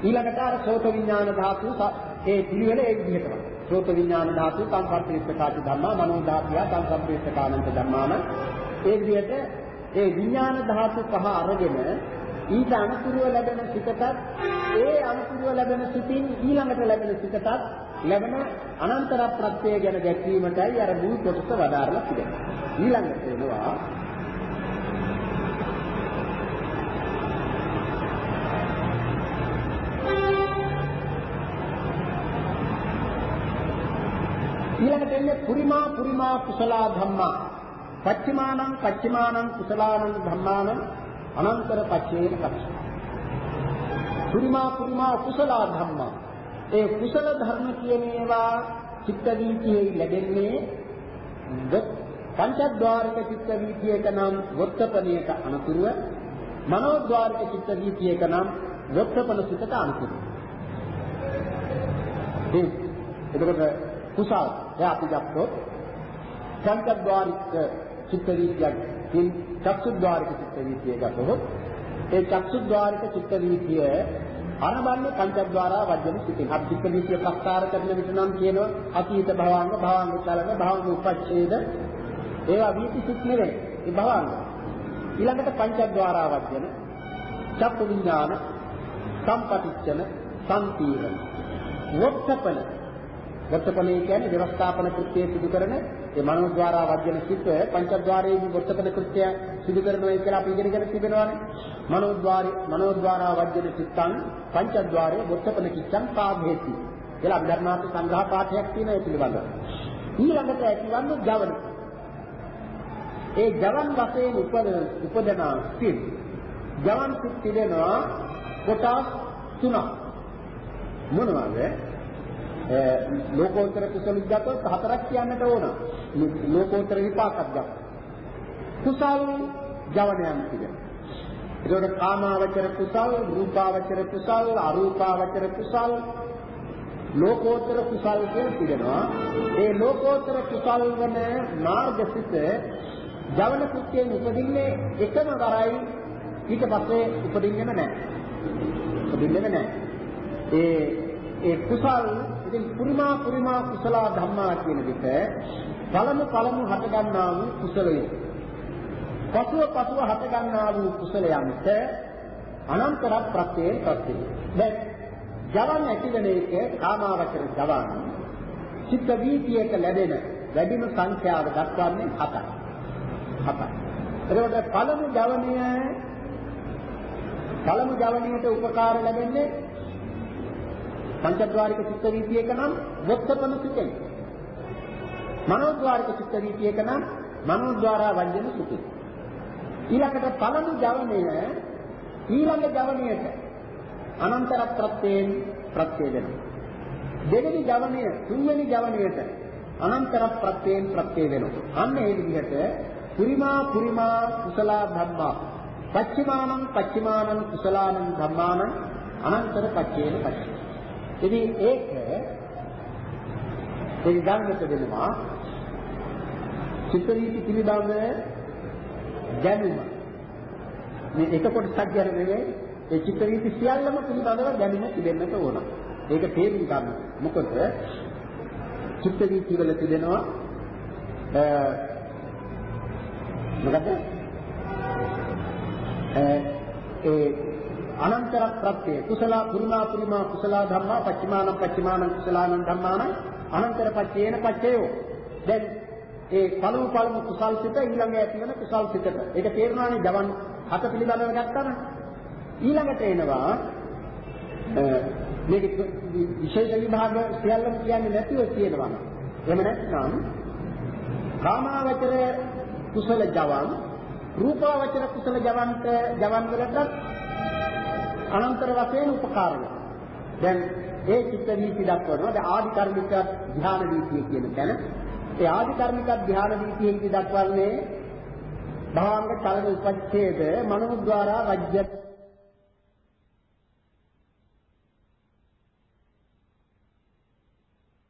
ඊළඟට අර සෝත විඥාන ධාතුව ඒ පිළිවෙල ඒ විදිහටම. සෝත විඥාන ධාතු සංකප්පේස්සකාච ධම්මා මනෝ ධාතුය සංකප්පේස්සකානන්ත ධම්මාන ඒ විදිහට ඒ විඥාන ධාතු පහ අරගෙන ඊට අනුතුරුව ලැබෙන සිතටත් ඒ අනුතුරුව ලැබෙන සිතින් ඊළඟට ලැබෙන සිතටත් ලැබෙන අනන්තර ප්‍රත්‍යය ගැන දැක්වීමටයි අර මුල් කොටස වදාරලා තිබෙනවා ඊළඟට එනවා ඊළඟට එන්නේ පුරිමා පුරිමා කුසල ධම්මා. පච්චිමානං පච්චිමානං කුසලානං ධම්මානං අනන්තර පච්චේන පච්ච. පුරිමා පුරිමා කුසල ධම්මා. ඒ කුසල ධර්ම කියන ඒවා චිත්ත වීතියේ ලැබෙන්නේ පංචද්වාරික චිත්ත වීතියක නම් වොත්තපණයට අනුතුරුව මනෝද්වාරික චිත්ත වීතියක නම් වොත්තපන සිතට අනුතුරුව. එතකොට කුසල් දැන් අපි ගත්තොත් සංකද්්වාරික චිත්ත වීතියක් තින් චක්සුද්්වාරික චිත්ත වීතිය ගත්තොත් ඒ චක්සුද්්වාරික චිත්ත වීතිය අරබන්නේ පංචද්වාරා වජ්ජන සිතින්. අපි චිත්ත වීතිය ප්‍රස්තාර කරන විට නම් කියනවා අතීත භවංග භවංග චලන භවංග උපච්ඡේද. ඒවා වීති සිත් නෙවෙයි. ඒ භවංග. ඊළඟට පංචද්වාරා වජ්ජන චක්කු විඥාන සම්පටිච්ඡන සම්පීරණ. වොත්තපන වර්තපනේ කියන්නේ ව්‍යවස්ථාපන කෘත්‍යය සිදු කරන ඒ මනෝද්වාරා වර්ජන සිත් පංචද්වාරයේදී වර්තපන කෘත්‍යය සිදු කරනවා කියලා අපි ඉගෙනගෙන තිබෙනවානේ. මනෝද්වාරේ මනෝද්වාරා වර්ජන සිත්තං පංචද්වාරයේ වර්තපන කිච්ඡං සාභේති. කියලා අභිධර්මාර්ථ සංග්‍රහ පාඨයක් තියෙනවා ඒ පිළිබඳව. ඊළඟට ඇතිවන්නේ ජවන. ඒ ජවන් වශයෙන් උපද උපදන සිත් ජවන් සිත් තිබෙනවා කොටස් තුනක් මොනවද ලෝකෝත්තර කුසල විගතව හතරක් කියන්නට ඕන. ලෝකෝත්තර විපාකක් ගන්න. කුසල් ජවනයන් තිබෙනවා ඒකට කාමාවචර කුසල් රූපාවචර කුසල් අරූපාවචර කුසල් ලෝකෝත්තර කුසල් කියන තිබෙනවා ඒ ලෝකෝත්තර කුසල් වන මාර්ගසිත ජවන කෘත්‍යයෙන් උපදින්නේ එකම වරයි. ඊට පස්සේ උපදින්නේම නැහැ. උපදින්නේම නැහැ. ඒ ඒ කුසල් ඉතින් පුරිමා පුරිමා කුසල ධම්මා කියන විට පළමු පළමු හට ගන්නා වූ කුසලය පසුව පසුව හට ගන්නා වූ කුසලයන්ට අනන්තර ප්‍රත්‍යයෙන් ප්‍රත්‍යය දැන් ජවන් ඇතිවන එක කාමාවචර ජවන් චිත්ත වීතියක ලැබෙන වැඩිම සංඛ්‍යාව දක්වන්නේ 7යි 7යි එතකොට පළමු ජවනය පළමු ජවනයට උපකාර ලැබෙන්නේ පංචද්වාරික චිත්ත වීතියක නම් වොත්තපන සුඛය මනෝද්වාරික චිත්ත වීතියක නම් මනෝද්වාරා වංජන සුඛය ඊළඟට පළමු ජවනය ඊළඟ ජවනයට අනන්තර ප්‍රත්‍යයෙන් ප්‍රත්‍ය වෙනවා. දෙවෙනි ජවනය තුන්වෙනි ජවනයට අනන්තර ප්‍රත්‍යයෙන් ප්‍රත්‍ය වෙනවා. අන්න ඒ විදිහට පුරිමා පුරිමා කුසල ධම්මා පච්චිමානං පච්චිමානං කුසලානං ධම්මානං අනන්තර පච්චේන පච්චේ. ඉතින් ඒක ඒ ගන්නට වෙනවා චිත්ත වීති පිළිබඳ දැනුම. මේ එක කොටසක් ගැන නෙවෙයි ඒ චිත්ත වීති සියල්ලම පිළිබඳව දැනුම තිබෙන්නට ඕන. ඒක තේරුම් ගන්න. මොකද චිත්ත වීති වල තිබෙනවා මොකද ඒ අනන්තර ප්‍රත්‍ය කුසල පුරිමා පුරිමා කුසල ධම්මා පච්චිමාන පච්චිමාන කුසලාන ධම්මාන අනන්තර පච්චේන පච්චයෝ. දැන් ඒ පළමු පළමු කුසල් සිත ඊළඟ ඇති වෙන කුසල් සිතට. ඒක තේරුණානේ ජවන් හත පිළිබඳව ගත්තා නම් ඊළඟට එනවා මේක විශේෂ විභාග සියල්ලම කියන්නේ නැතිව තියෙනවා. එහෙම නැත්නම් කාමාවචර කුසල ජවන් රූපාවචර කුසල ජවන්ට ජවන් වලට අනන්තර වශයෙන් උපකාර වෙනවා. දැන් ඒ චිත්ත වීති දක්වනවා. දැන් ආදි කර්මික ධ්‍යාන වීතිය කියන තැන ඒ ආදි කර්මික ධ්‍යාන වීතියෙහි දක්වන්නේ භාංග චලන උපච්ඡේද මනෝද්වාරා වජ්‍ය